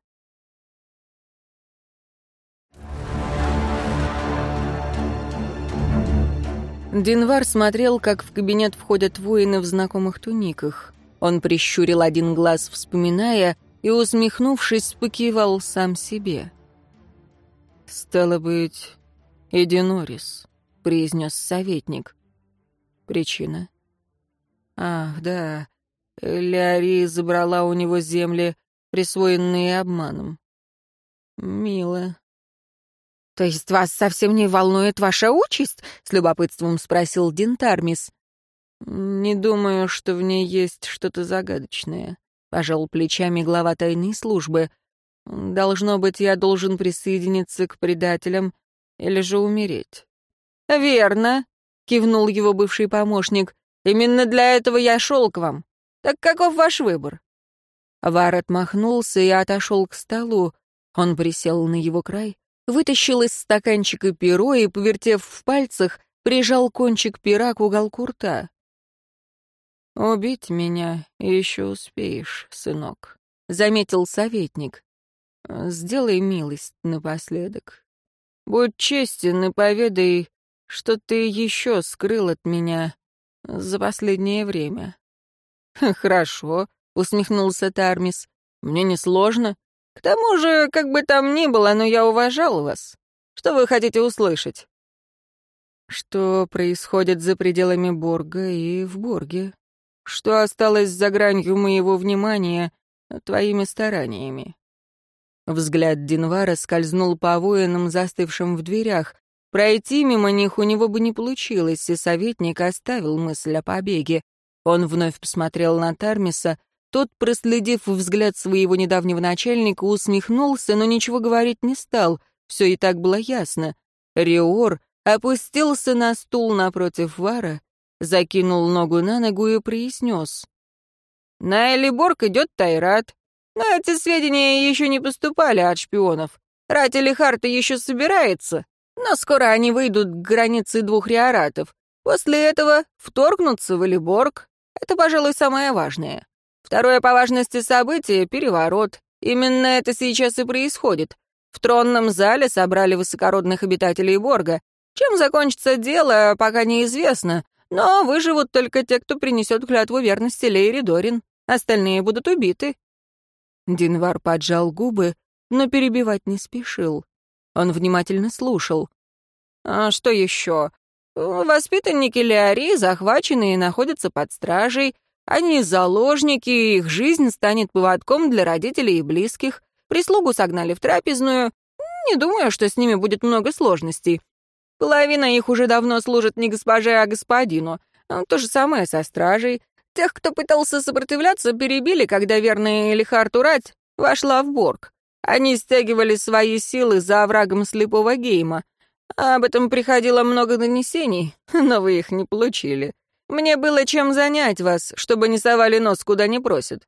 Динвар смотрел, как в кабинет входят воины в знакомых туниках. Он прищурил один глаз, вспоминая, и, усмехнувшись, покивал сам себе. «Стало быть, Эди Норрис», — произнес советник. «Причина?» «Ах, да, Леари забрала у него земли, присвоенные обманом. Мило. «То есть вас совсем не волнует ваша участь?» — с любопытством спросил Динтармис. «Не думаю, что в ней есть что-то загадочное», — пожал плечами глава тайной службы. «Должно быть, я должен присоединиться к предателям или же умереть». «Верно», — кивнул его бывший помощник. «Именно для этого я шел к вам. Так каков ваш выбор?» Вар отмахнулся и отошел к столу. Он присел на его край, вытащил из стаканчика перо и, повертев в пальцах, прижал кончик пера к уголку рта. «Убить меня еще успеешь, сынок», — заметил советник. «Сделай милость напоследок. Будь честен и поведай, что ты еще скрыл от меня за последнее время». «Хорошо», — усмехнулся Тармис. «Мне несложно. К тому же, как бы там ни было, но я уважал вас. Что вы хотите услышать?» «Что происходит за пределами Борга и в Борге? Что осталось за гранью моего внимания твоими стараниями?» Взгляд Динвара скользнул по воинам, застывшим в дверях. Пройти мимо них у него бы не получилось, и советник оставил мысль о побеге. Он вновь посмотрел на Тармиса, тот, проследив взгляд своего недавнего начальника, усмехнулся, но ничего говорить не стал. Все и так было ясно. Риор опустился на стул напротив Вара, закинул ногу на ногу и произнес. «На Элиборг идет Тайрат. Но эти сведения еще не поступали от шпионов. Рать Элихарта еще собирается, но скоро они выйдут к границе двух риоратов. После этого вторгнутся в Элиборг. Это, пожалуй, самое важное. Второе по важности событие — переворот. Именно это сейчас и происходит. В тронном зале собрали высокородных обитателей Борга. Чем закончится дело, пока неизвестно, но выживут только те, кто принесет клятву верности Лейри Дорин. Остальные будут убиты. Динвар поджал губы, но перебивать не спешил. Он внимательно слушал. «А что еще? Воспитанники Леари захвачены и находятся под стражей. Они заложники, их жизнь станет поводком для родителей и близких. Прислугу согнали в трапезную. Не думаю, что с ними будет много сложностей. Половина их уже давно служит не госпоже, а господину. Ну, то же самое со стражей. Тех, кто пытался сопротивляться, перебили, когда верная Элихард Урать вошла в Борг. Они стягивали свои силы за оврагом слепого Гейма. Об этом приходило много донесений, но вы их не получили. Мне было чем занять вас, чтобы не совали нос, куда не просят.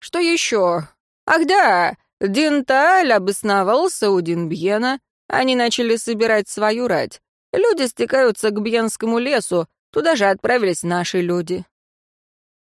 Что еще? Ах да, Динталь обосновался у Динбьена. Они начали собирать свою рать. Люди стекаются к Бьенскому лесу, туда же отправились наши люди.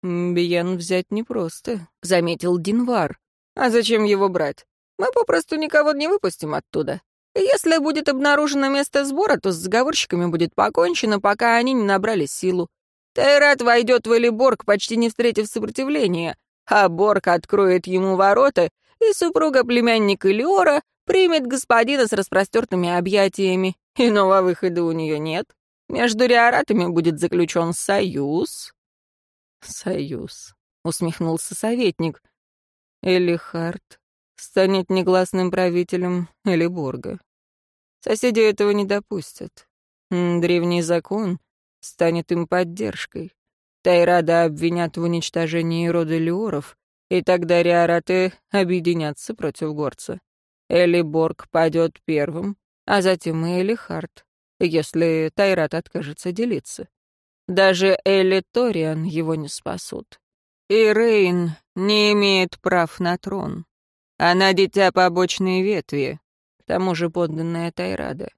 «Бьен взять непросто», — заметил Динвар. «А зачем его брать? Мы попросту никого не выпустим оттуда. Если будет обнаружено место сбора, то с заговорщиками будет покончено, пока они не набрали силу. Тайрат войдет в Элиборг, почти не встретив сопротивления, а Борг откроет ему ворота, и супруга племянника Леора примет господина с распростертыми объятиями. Иного выхода у нее нет. Между риоратами будет заключен союз. Союз, усмехнулся советник. Элихард станет негласным правителем Элиборга. Соседи этого не допустят. Древний закон станет им поддержкой. Тайрада обвинят в уничтожении рода Леоров, и тогда Риараты объединятся против горца. Элиборг падет первым, а затем и Элихард, если Тайрат откажется делиться. Даже Элли Ториан его не спасут. И Рейн не имеет прав на трон. Она дитя побочной ветви, к тому же подданная Тайрада.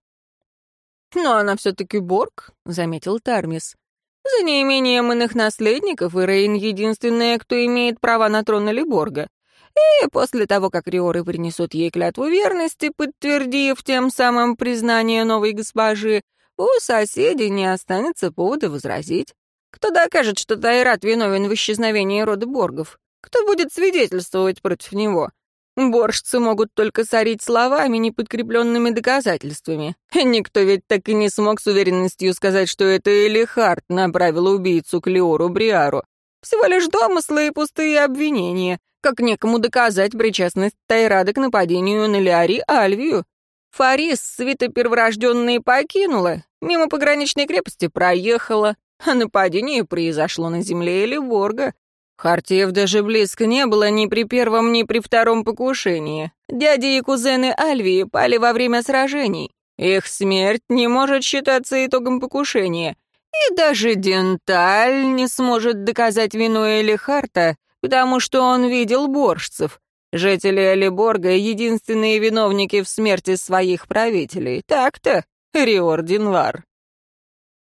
«Но она все-таки Борг», — заметил Тармис. За неимением иных наследников Ирейн единственная, кто имеет право на трон Элиборга. И после того, как риоры принесут ей клятву верности, подтвердив тем самым признание новой госпожи, у соседей не останется повода возразить. Кто докажет, что Тайрат виновен в исчезновении рода Боргов? Кто будет свидетельствовать против него? Борщцы могут только сорить словами, не подкрепленными доказательствами. Никто ведь так и не смог с уверенностью сказать, что это Элихард направил убийцу к Леору Бриару. Всего лишь домыслы и пустые обвинения, как некому доказать причастность Тайрада к нападению на Леари Альвию. Фарис свита перворожденные покинула, мимо пограничной крепости проехала, а нападение произошло на земле Элиборга. Хартиев даже близко не было ни при первом, ни при втором покушении. Дяди и кузены Альвии пали во время сражений. Их смерть не может считаться итогом покушения. И даже Денталь не сможет доказать вину Элихарта, потому что он видел боржцев. Жители Элиборга — единственные виновники в смерти своих правителей. Так-то, Риор Динвар.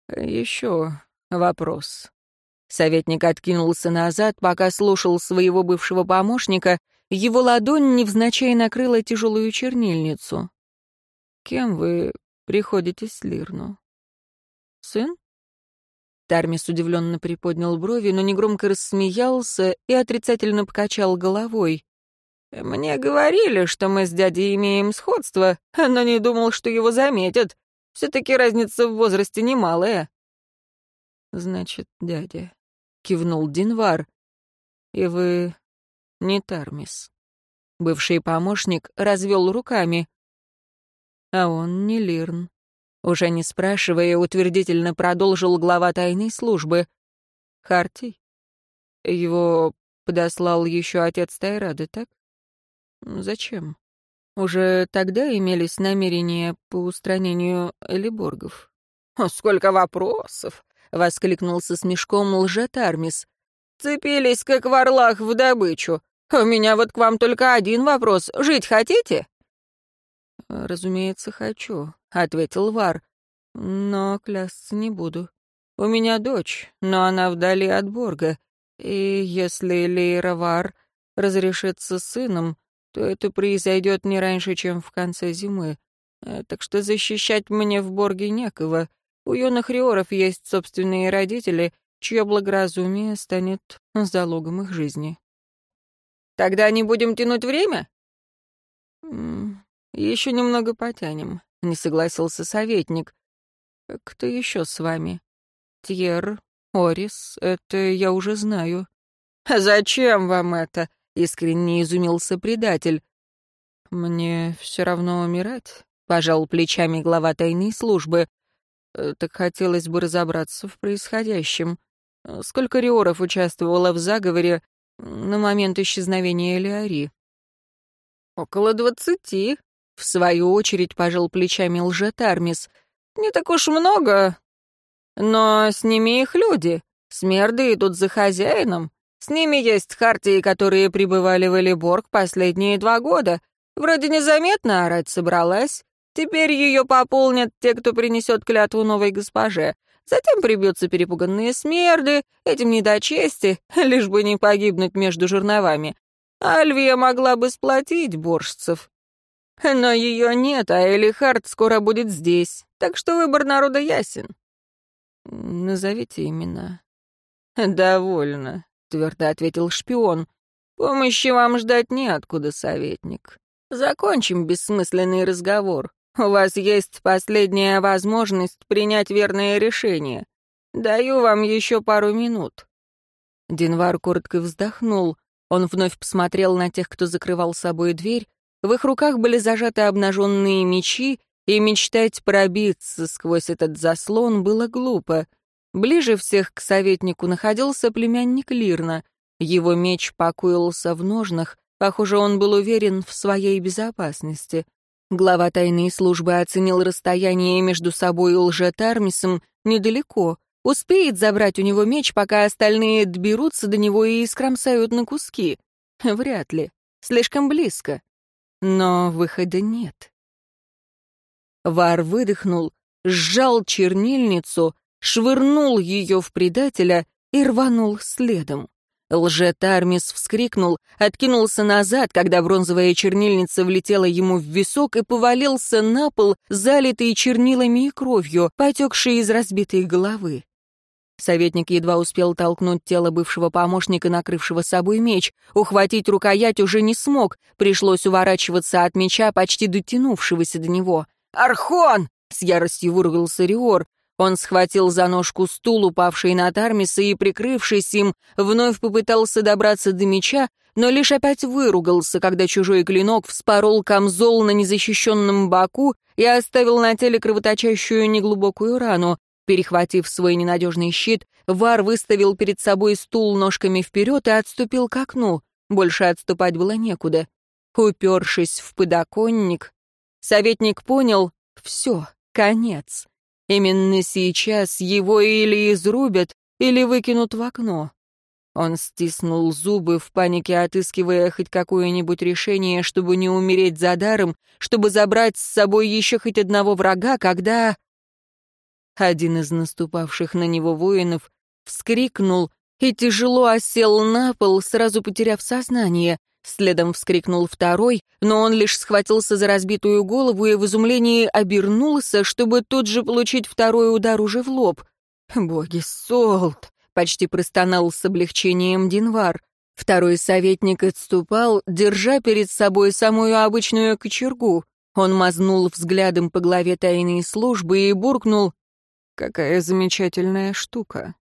Еще вопрос. Советник откинулся назад, пока слушал своего бывшего помощника, его ладонь невзначай накрыла тяжелую чернильницу. «Кем вы приходитесь Лирну?» «Сын?» Тармис удивленно приподнял брови, но негромко рассмеялся и отрицательно покачал головой. «Мне говорили, что мы с дядей имеем сходство, но не думал, что его заметят. Все-таки разница в возрасте немалая». «Значит, дядя», — кивнул Динвар. «И вы не Тармис». Бывший помощник развел руками. «А он не Лирн». Уже не спрашивая, утвердительно продолжил глава тайной службы. «Харти? Его подослал еще отец Тайрады, так? Зачем? Уже тогда имелись намерения по устранению Элиборгов?» «Сколько вопросов!» — воскликнул со смешком лжетармис. «Цепились, как в орлах, в добычу. У меня вот к вам только один вопрос. Жить хотите?» «Разумеется, хочу», — ответил Вар. «Но клясться не буду. У меня дочь, но она вдали от Борга. И если Лейра Вар разрешится сыном, то это произойдет не раньше, чем в конце зимы. Э, так что защищать мне в Борге некого. У юных риоров есть собственные родители, чье благоразумие станет залогом их жизни. «Тогда не будем тянуть время?» «Еще немного потянем», — не согласился советник. «Кто еще с вами?» «Тьер, Орис, это я уже знаю». «Зачем вам это?» — искренне изумился предатель. «Мне все равно умирать», — пожал плечами глава тайной службы. Э, так хотелось бы разобраться в происходящем. Сколько риоров участвовало в заговоре на момент исчезновения Элиари? Около двадцати. В свою очередь пожал плечами лжетармис. Не так уж много, но с ними их люди. Смерды идут за хозяином. С ними есть хартии, которые пребывали в Элиборг последние два года. Вроде незаметно орать собралась. Теперь ее пополнят те, кто принесет клятву новой госпоже. Затем прибьются перепуганные смерды, этим не до чести, лишь бы не погибнуть между жерновами. Альвия могла бы сплотить боржцев. Но ее нет, а Элихард скоро будет здесь, так что выбор народа ясен. Назовите имена. «Довольно», — твердо ответил шпион. «Помощи вам ждать неоткуда, советник. Закончим бессмысленный разговор. У вас есть последняя возможность принять верное решение. Даю вам еще пару минут». Динвар коротко вздохнул. Он вновь посмотрел на тех, кто закрывал собой дверь. В их руках были зажаты обнаженные мечи, и мечтать пробиться сквозь этот заслон было глупо. Ближе всех к советнику находился племянник Лирна. Его меч покоился в ножнах, похоже, он был уверен в своей безопасности. Глава тайной службы оценил расстояние между собой и лжетармисом недалеко. Успеет забрать у него меч, пока остальные доберутся до него и искромсают на куски. Вряд ли. Слишком близко. Но выхода нет. Вар выдохнул, сжал чернильницу, швырнул ее в предателя и рванул следом. Лжет-Армис вскрикнул, откинулся назад, когда бронзовая чернильница влетела ему в висок и повалился на пол, залитый чернилами и кровью, потекший из разбитой головы. Советник едва успел толкнуть тело бывшего помощника, накрывшего собой меч. Ухватить рукоять уже не смог, пришлось уворачиваться от меча, почти дотянувшегося до него. «Архон!» — с яростью выругался Риор. Он схватил за ножку стул, упавший на Тармиса, и, прикрывшись им, вновь попытался добраться до меча, но лишь опять выругался, когда чужой клинок вспорол камзол на незащищенном боку и оставил на теле кровоточащую неглубокую рану. Перехватив свой ненадежный щит, Вар выставил перед собой стул ножками вперед и отступил к окну. Больше отступать было некуда. Упершись в подоконник, советник понял — все, конец. Именно сейчас его или изрубят, или выкинут в окно. Он стиснул зубы в панике, отыскивая хоть какое-нибудь решение, чтобы не умереть за даром, чтобы забрать с собой еще хоть одного врага, когда... Один из наступавших на него воинов вскрикнул и тяжело осел на пол, сразу потеряв сознание. Следом вскрикнул второй, но он лишь схватился за разбитую голову и в изумлении обернулся, чтобы тут же получить второй удар уже в лоб. «Боги, Солт!» — почти простонал с облегчением Динвар. Второй советник отступал, держа перед собой самую обычную кочергу. Он мазнул взглядом по главе тайной службы и буркнул «Какая замечательная штука!»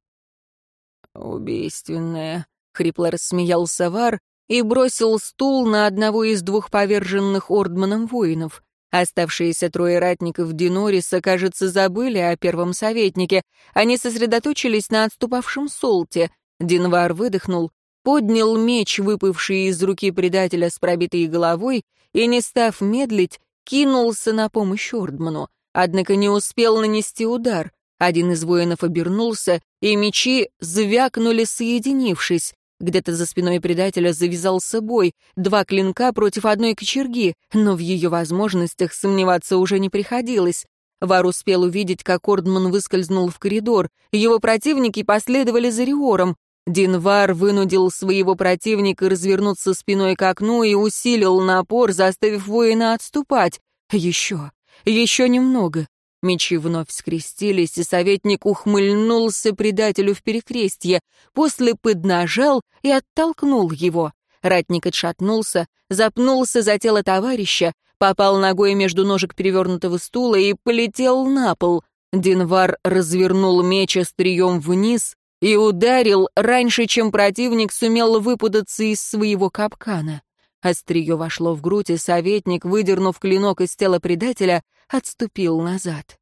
«Убийственная», — хрипло рассмеялся Вар, и бросил стул на одного из двух поверженных Ордманом воинов. Оставшиеся трое ратников Динориса, кажется, забыли о первом советнике. Они сосредоточились на отступавшем Солте. Динвар выдохнул, поднял меч, выпавший из руки предателя с пробитой головой, и, не став медлить, кинулся на помощь Ордману. Однако не успел нанести удар. Один из воинов обернулся, и мечи звякнули, соединившись. Где-то за спиной предателя завязался бой, два клинка против одной кочерги, но в ее возможностях сомневаться уже не приходилось. Вар успел увидеть, как Ордман выскользнул в коридор. Его противники последовали за Риором. Динвар вынудил своего противника развернуться спиной к окну и усилил напор, заставив воина отступать. Еще, еще немного. Мечи вновь скрестились, и советник ухмыльнулся предателю в перекрестье, после поднажал и оттолкнул его. Ратник отшатнулся, запнулся за тело товарища, попал ногой между ножек перевернутого стула и полетел на пол. Динвар развернул меч острием вниз и ударил раньше, чем противник сумел выпутаться из своего капкана. Острие вошло в грудь, и советник, выдернув клинок из тела предателя, отступил назад.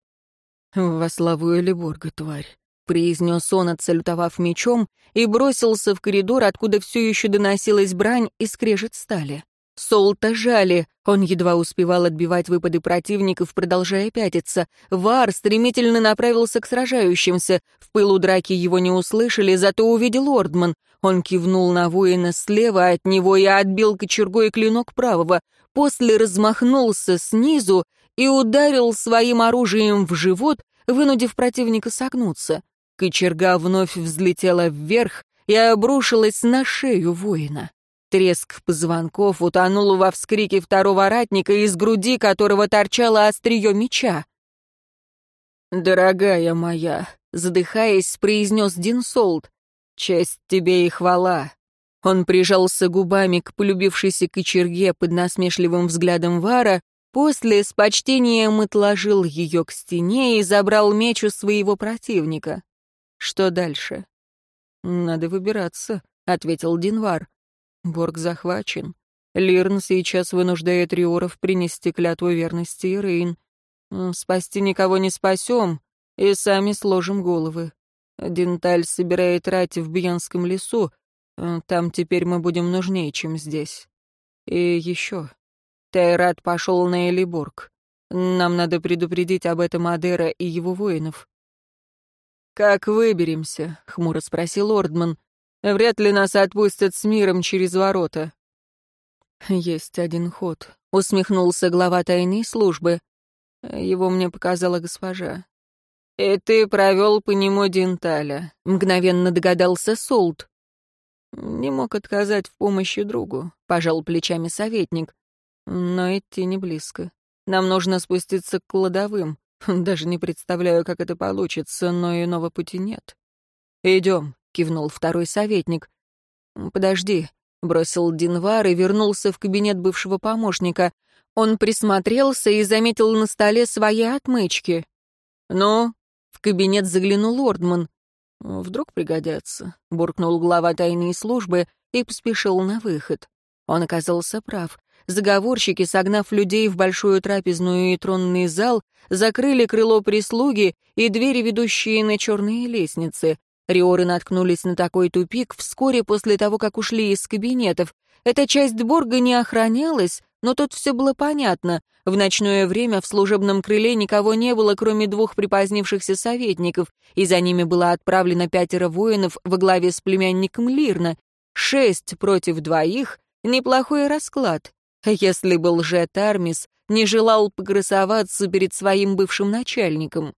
«Во славу Элиборга, тварь!» — произнес он, отсалютовав мечом, и бросился в коридор, откуда все еще доносилась брань и скрежет стали. Солта жали, он едва успевал отбивать выпады противников, продолжая пятиться. Вар стремительно направился к сражающимся. В пылу драки его не услышали, зато увидел Ордман. Он кивнул на воина слева от него и отбил кочергой клинок правого. После размахнулся снизу и ударил своим оружием в живот, вынудив противника согнуться. Кочерга вновь взлетела вверх и обрушилась на шею воина. Треск позвонков утонул во вскрике второго ратника, из груди которого торчало острие меча. «Дорогая моя», — задыхаясь, произнес Динсолт, — «честь тебе и хвала». Он прижался губами к полюбившейся кочерге под насмешливым взглядом Вара, после с почтением отложил ее к стене и забрал меч у своего противника. «Что дальше?» «Надо выбираться», — ответил Динвар. Борг захвачен. Лирн сейчас вынуждает Риоров принести клятву верности Ирейн. Спасти никого не спасем, и сами сложим головы. Денталь собирает рать в Бьянском лесу. Там теперь мы будем нужнее, чем здесь. И еще. Тайрат пошел на Элиборг. Нам надо предупредить об этом Адера и его воинов. «Как выберемся?» — хмуро спросил Ордман. Вряд ли нас отпустят с миром через ворота». «Есть один ход», — усмехнулся глава тайной службы. Его мне показала госпожа. «И ты провел по нему денталя», — мгновенно догадался Солт. «Не мог отказать в помощи другу», — пожал плечами советник. «Но идти не близко. Нам нужно спуститься к кладовым. Даже не представляю, как это получится, но иного пути нет». «Идем», — кивнул второй советник. «Подожди», — бросил Динвар и вернулся в кабинет бывшего помощника. Он присмотрелся и заметил на столе свои отмычки. «Ну?» — в кабинет заглянул Ордман. «Вдруг пригодятся», — буркнул глава тайной службы и поспешил на выход. Он оказался прав. Заговорщики, согнав людей в большую трапезную и тронный зал, закрыли крыло прислуги и двери, ведущие на черные лестницы. Риоры наткнулись на такой тупик вскоре после того, как ушли из кабинетов. Эта часть Борга не охранялась, но тут все было понятно. В ночное время в служебном крыле никого не было, кроме двух припозднившихся советников, и за ними было отправлено пятеро воинов во главе с племянником Лирна. Шесть против двоих — неплохой расклад. Если бы лжет-армис не желал покрасоваться перед своим бывшим начальником.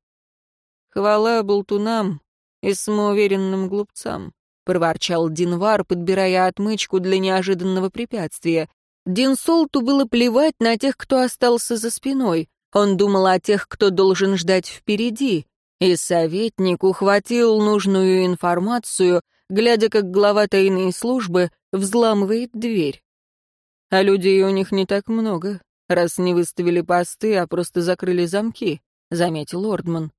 Хвала болтунам и самоуверенным глупцам, — проворчал Динвар, подбирая отмычку для неожиданного препятствия. Динсолту было плевать на тех, кто остался за спиной. Он думал о тех, кто должен ждать впереди. И советник ухватил нужную информацию, глядя, как глава тайной службы взламывает дверь. А людей у них не так много, раз не выставили посты, а просто закрыли замки, — заметил Ордман.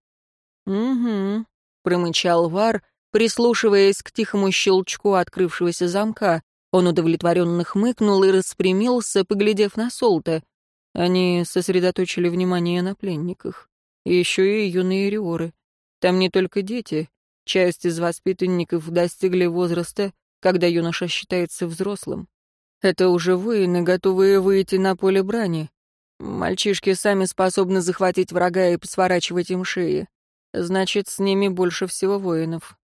«Угу», — промычал Вар, прислушиваясь к тихому щелчку открывшегося замка. Он удовлетворенно хмыкнул и распрямился, поглядев на Солта. Они сосредоточили внимание на пленниках. Еще и юные риоры. Там не только дети. Часть из воспитанников достигли возраста, когда юноша считается взрослым. Это уже воины, готовые выйти на поле брани. Мальчишки сами способны захватить врага и сворачивать им шеи. Значит, с ними больше всего воинов.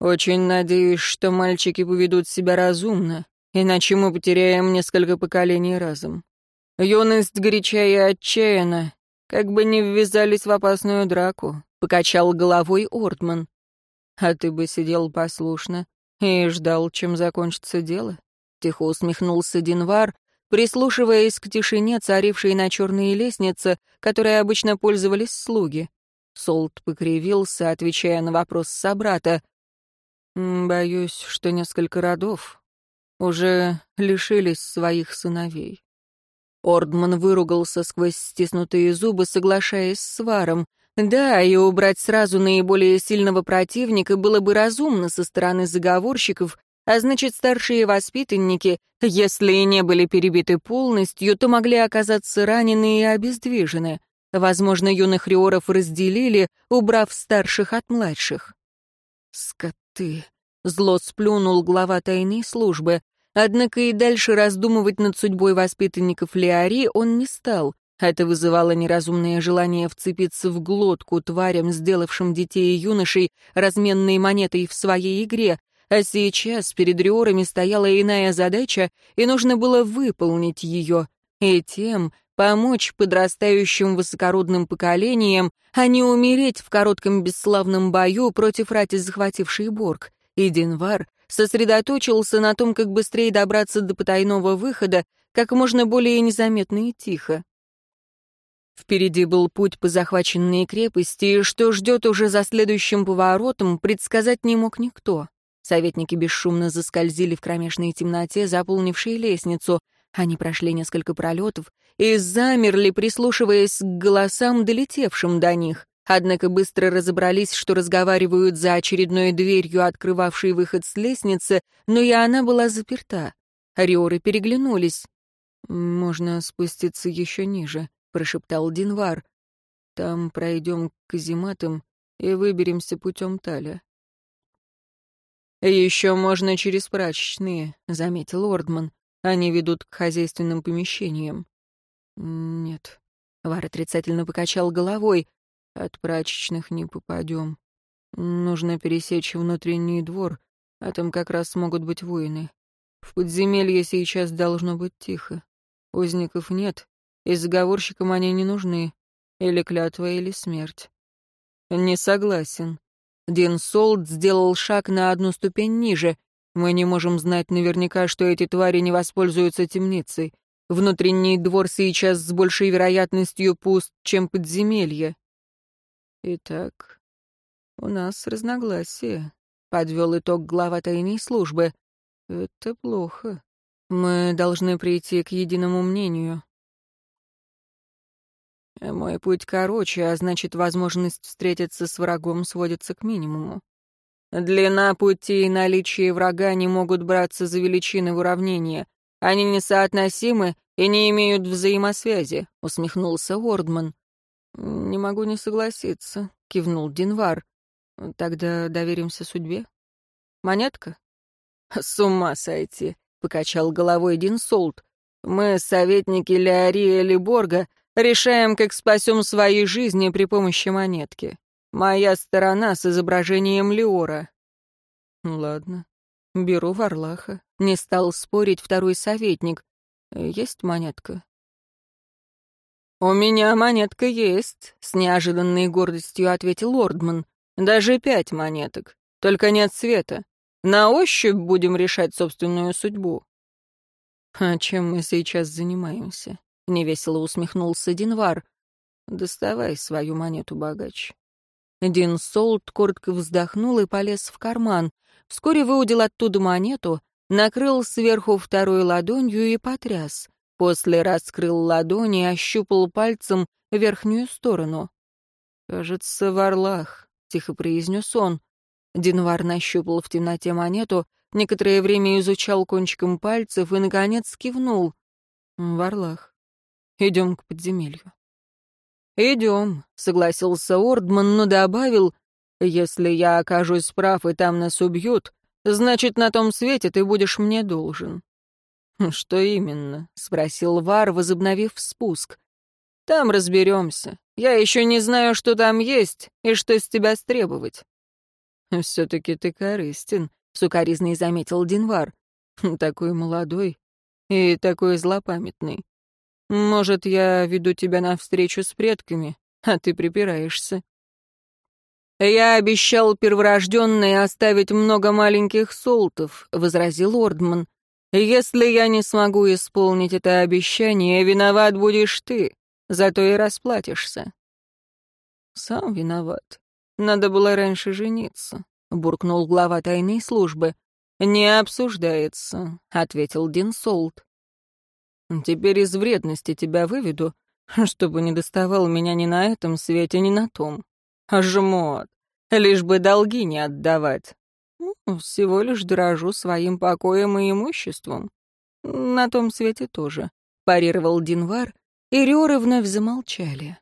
Очень надеюсь, что мальчики поведут себя разумно, иначе мы потеряем несколько поколений разом. Юность горяча и отчаянна, как бы не ввязались в опасную драку, — покачал головой Ортман. А ты бы сидел послушно и ждал, чем закончится дело. Тихо усмехнулся Динвар, прислушиваясь к тишине, царившей на черной лестнице, которой обычно пользовались слуги. Солт покривился, отвечая на вопрос собрата. Боюсь, что несколько родов уже лишились своих сыновей. Ордман выругался сквозь стиснутые зубы, соглашаясь с Варом. Да, и убрать сразу наиболее сильного противника было бы разумно со стороны заговорщиков, а значит, старшие воспитанники, если и не были перебиты полностью, то могли оказаться ранены и обездвижены. Возможно, юных риоров разделили, убрав старших от младших. Скот ты!» — зло сплюнул глава тайной службы. Однако и дальше раздумывать над судьбой воспитанников Леари он не стал. Это вызывало неразумное желание вцепиться в глотку тварям, сделавшим детей и юношей разменной монетой в своей игре, а сейчас перед Риорами стояла иная задача, и нужно было выполнить ее, и тем помочь подрастающим высокородным поколениям, а не умереть в коротком бесславном бою против рати, захватившей Борг. И Денвар сосредоточился на том, как быстрее добраться до потайного выхода, как можно более незаметно и тихо. Впереди был путь по захваченной крепости, и что ждет уже за следующим поворотом, предсказать не мог никто. Советники бесшумно заскользили в кромешной темноте, заполнившей лестницу. Они прошли несколько пролетов и замерли, прислушиваясь к голосам, долетевшим до них. Однако быстро разобрались, что разговаривают за очередной дверью, открывавшей выход с лестницы, но и она была заперта. Риоры переглянулись. «Можно спуститься еще ниже», — прошептал Динвар. «Там пройдем к казематам и выберемся путем Таля». «Еще можно через прачечные», — заметил Ордман. Они ведут к хозяйственным помещениям. Нет. Вар отрицательно покачал головой. От прачечных не попадем. Нужно пересечь внутренний двор, а там как раз могут быть воины. В подземелье сейчас должно быть тихо. Узников нет, и заговорщикам они не нужны. Или клятва, или смерть. «Не согласен». Дин Солт сделал шаг на одну ступень ниже. «Мы не можем знать наверняка, что эти твари не воспользуются темницей. Внутренний двор сейчас с большей вероятностью пуст, чем подземелье». «Итак, у нас разногласия», — подвел итог глава тайной службы. «Это плохо. Мы должны прийти к единому мнению». Мой путь короче, а значит, возможность встретиться с врагом сводится к минимуму. Длина пути и наличие врага не могут браться за величины в уравнение. Они несоотносимы и не имеют взаимосвязи, — усмехнулся Уордман. «Не могу не согласиться», — кивнул Динвар. «Тогда доверимся судьбе? Монетка?» «С ума сойти», — покачал головой Дин Солт. «Мы, советники Леория Либорга, Решаем, как спасем свои жизни при помощи монетки. Моя сторона с изображением Леора. Ладно, беру Варлаха. Не стал спорить второй советник. Есть монетка? «У меня монетка есть», — с неожиданной гордостью ответил Лордман. «Даже пять монеток. Только нет цвета. На ощупь будем решать собственную судьбу». «А чем мы сейчас занимаемся?» — невесело усмехнулся Динвар. «Доставай свою монету, богач». Дин Солт коротко вздохнул и полез в карман. Вскоре выудил оттуда монету, накрыл сверху второй ладонью и потряс. После раскрыл ладони и ощупал пальцем верхнюю сторону. «Кажется, варлах», — тихо произнес он. Динвар нащупал в темноте монету, некоторое время изучал кончиком пальцев и, наконец, кивнул. «Варлах». Идем к подземелью». «Идем», — согласился Ордман, но добавил, «если я окажусь прав и там нас убьют, значит, на том свете ты будешь мне должен». «Что именно?» — спросил Вар, возобновив спуск. «Там разберемся. Я еще не знаю, что там есть и что с тебя стребовать». «Все-таки ты корыстен», — сукоризный заметил Динвар. «Такой молодой и такой злопамятный. Может, я веду тебя на встречу с предками, а ты припираешься. «Я обещал перворожденной оставить много маленьких солтов», — возразил Ордман. «Если я не смогу исполнить это обещание, виноват будешь ты, зато и расплатишься». «Сам виноват. Надо было раньше жениться», — буркнул глава тайной службы. «Не обсуждается», — ответил Дин Солт. Теперь из вредности тебя выведу, чтобы не доставал меня ни на этом свете, ни на том. Жмот. Лишь бы долги не отдавать. Ну, всего лишь дорожу своим покоем и имуществом. На том свете тоже. Парировал Динвар, и Рёры вновь замолчали.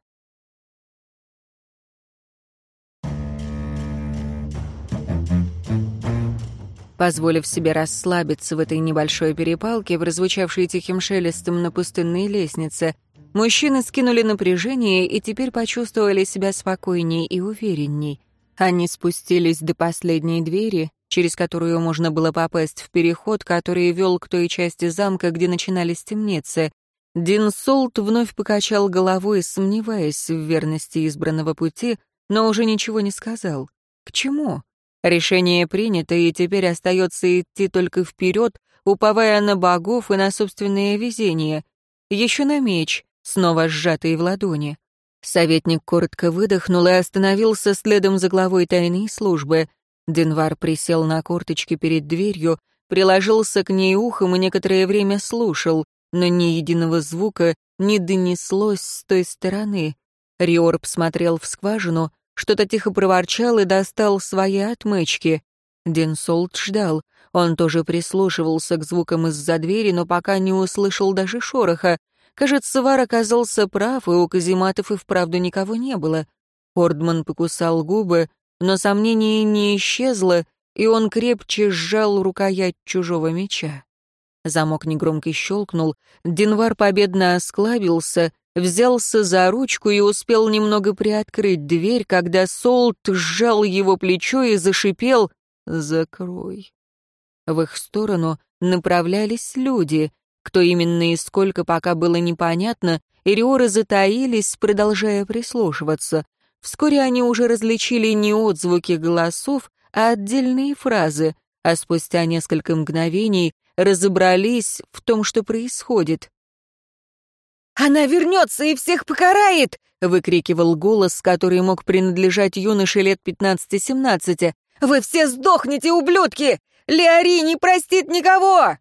Позволив себе расслабиться в этой небольшой перепалке, прозвучавшей тихим шелестом на пустынной лестнице, мужчины скинули напряжение и теперь почувствовали себя спокойнее и уверенней. Они спустились до последней двери, через которую можно было попасть в переход, который вел к той части замка, где начинались темницы. Дин Солт вновь покачал головой, сомневаясь в верности избранного пути, но уже ничего не сказал. К чему? Решение принято, и теперь остается идти только вперед, уповая на богов и на собственное везение. Еще на меч, снова сжатый в ладони. Советник коротко выдохнул и остановился следом за главой тайной службы. Денвар присел на корточки перед дверью, приложился к ней ухом и некоторое время слушал, но ни единого звука не донеслось с той стороны. Риорб смотрел в скважину, что-то тихо проворчал и достал свои отмычки. Денсолт ждал. Он тоже прислушивался к звукам из-за двери, но пока не услышал даже шороха. Кажется, Вар оказался прав, и у казематов и вправду никого не было. Ордман покусал губы, но сомнение не исчезло, и он крепче сжал рукоять чужого меча. Замок негромко щелкнул, Динвар победно осклабился, взялся за ручку и успел немного приоткрыть дверь, когда Солт сжал его плечо и зашипел «Закрой». В их сторону направлялись люди. Кто именно и сколько пока было непонятно, Ириоры затаились, продолжая прислушиваться. Вскоре они уже различили не отзвуки голосов, а отдельные фразы, а спустя несколько мгновений разобрались в том, что происходит. «Она вернется и всех покарает!» — выкрикивал голос, который мог принадлежать юноше лет пятнадцати-семнадцати. «Вы все сдохнете, ублюдки! Леори не простит никого!»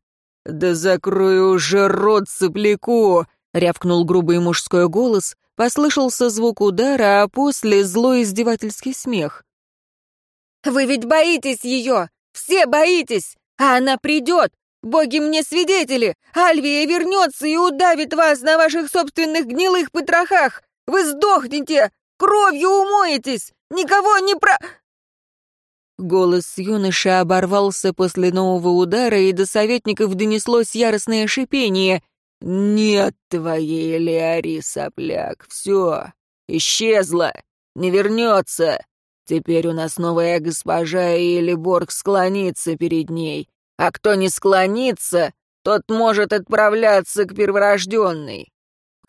«Да закрой уже рот сопляку!» — рявкнул грубый мужской голос, послышался звук удара, а после злой издевательский смех. «Вы ведь боитесь ее! Все боитесь! А она придет! Боги мне свидетели! Альвия вернется и удавит вас на ваших собственных гнилых потрохах! Вы сдохнете! Кровью умоетесь! Никого не про...» Голос юноши оборвался после нового удара, и до советников донеслось яростное шипение. «Нет твоей Леари, сопляк, все, исчезла, не вернется. Теперь у нас новая госпожа, и Элиборг склонится перед ней. А кто не склонится, тот может отправляться к перворожденной.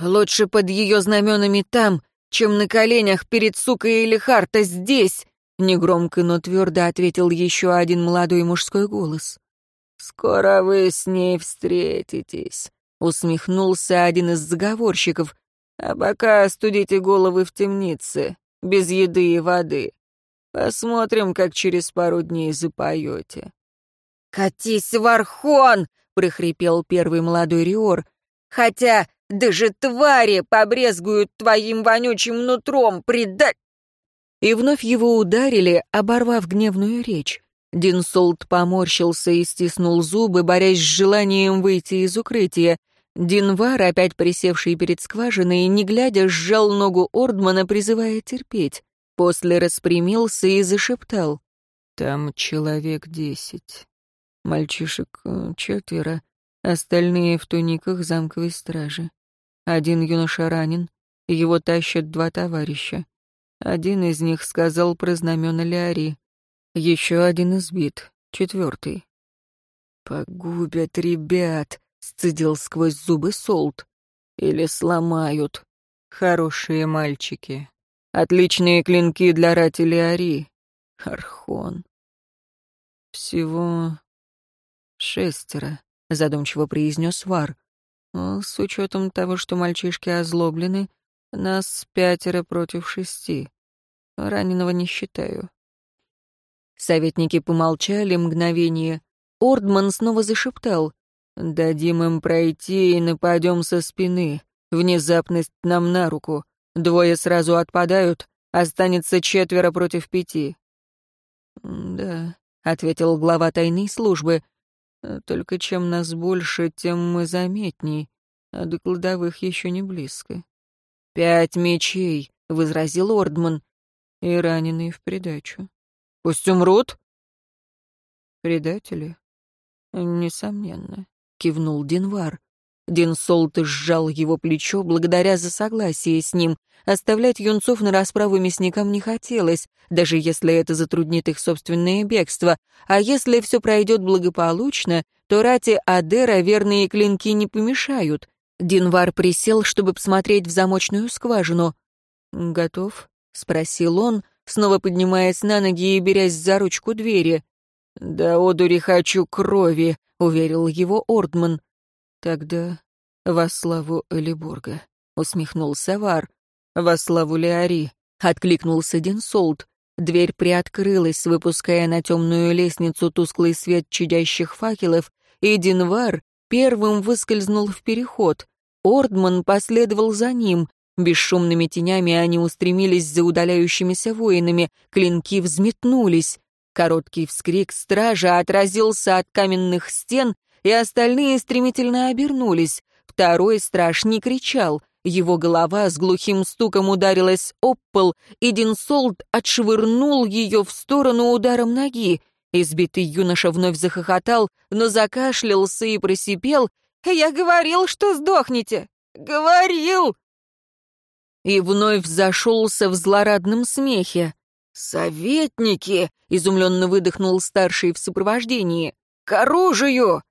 Лучше под ее знаменами там, чем на коленях перед сукой или харта здесь», Негромко, но твердо ответил еще один молодой мужской голос. «Скоро вы с ней встретитесь», — усмехнулся один из заговорщиков. «А пока остудите головы в темнице, без еды и воды. Посмотрим, как через пару дней запоете». «Катись в Архон!» — прохрипел первый молодой Риор. «Хотя даже твари побрезгуют твоим вонючим нутром, предать...» И вновь его ударили, оборвав гневную речь. Динсолт поморщился и стиснул зубы, борясь с желанием выйти из укрытия. Динвар, опять присевший перед скважиной, не глядя, сжал ногу Ордмана, призывая терпеть. После распрямился и зашептал. «Там человек десять. Мальчишек э, четверо, остальные в туниках замковой стражи. Один юноша ранен, его тащат два товарища. Один из них сказал про знамена Леари. Еще один избит, четвертый. «Погубят ребят», — сцедил сквозь зубы Солт. «Или сломают. Хорошие мальчики. Отличные клинки для рати Леари. Архон». «Всего шестеро», — задумчиво произнес Вар. «С учетом того, что мальчишки озлоблены, нас пятеро против шести. Раненого не считаю. Советники помолчали мгновение. Ордман снова зашептал. «Дадим им пройти и нападем со спины. Внезапность нам на руку. Двое сразу отпадают, останется четверо против пяти». «Да», — ответил глава тайной службы. «Только чем нас больше, тем мы заметней, а до кладовых еще не близко». «Пять мечей», — возразил Ордман, — «и раненые в придачу». «Пусть умрут?» «Предатели?» «Несомненно», — кивнул Динвар. Динсолт сжал его плечо благодаря за согласие с ним. Оставлять юнцов на расправу мясникам не хотелось, даже если это затруднит их собственное бегство. А если все пройдет благополучно, то рати Адера верные клинки не помешают. Динвар присел, чтобы посмотреть в замочную скважину. «Готов?» — спросил он, снова поднимаясь на ноги и берясь за ручку двери. «Да одури хочу крови», — уверил его Ордман. «Тогда во славу Элиборга», — усмехнулся Вар. «Во славу Леари», — откликнулся Динсолт. Дверь приоткрылась, выпуская на темную лестницу тусклый свет чадящих факелов, и Динвар Первым выскользнул в переход. Ордман последовал за ним. Бесшумными тенями они устремились за удаляющимися воинами, клинки взметнулись. Короткий вскрик стража отразился от каменных стен, и остальные стремительно обернулись. Второй страж не кричал. Его голова с глухим стуком ударилась об пол, и Динсолд отшвырнул ее в сторону ударом ноги. Избитый юноша вновь захохотал, но закашлялся и просипел. «Я говорил, что сдохнете! Говорил!» И вновь зашелся в злорадном смехе. «Советники!» — изумленно выдохнул старший в сопровождении. «К оружию!»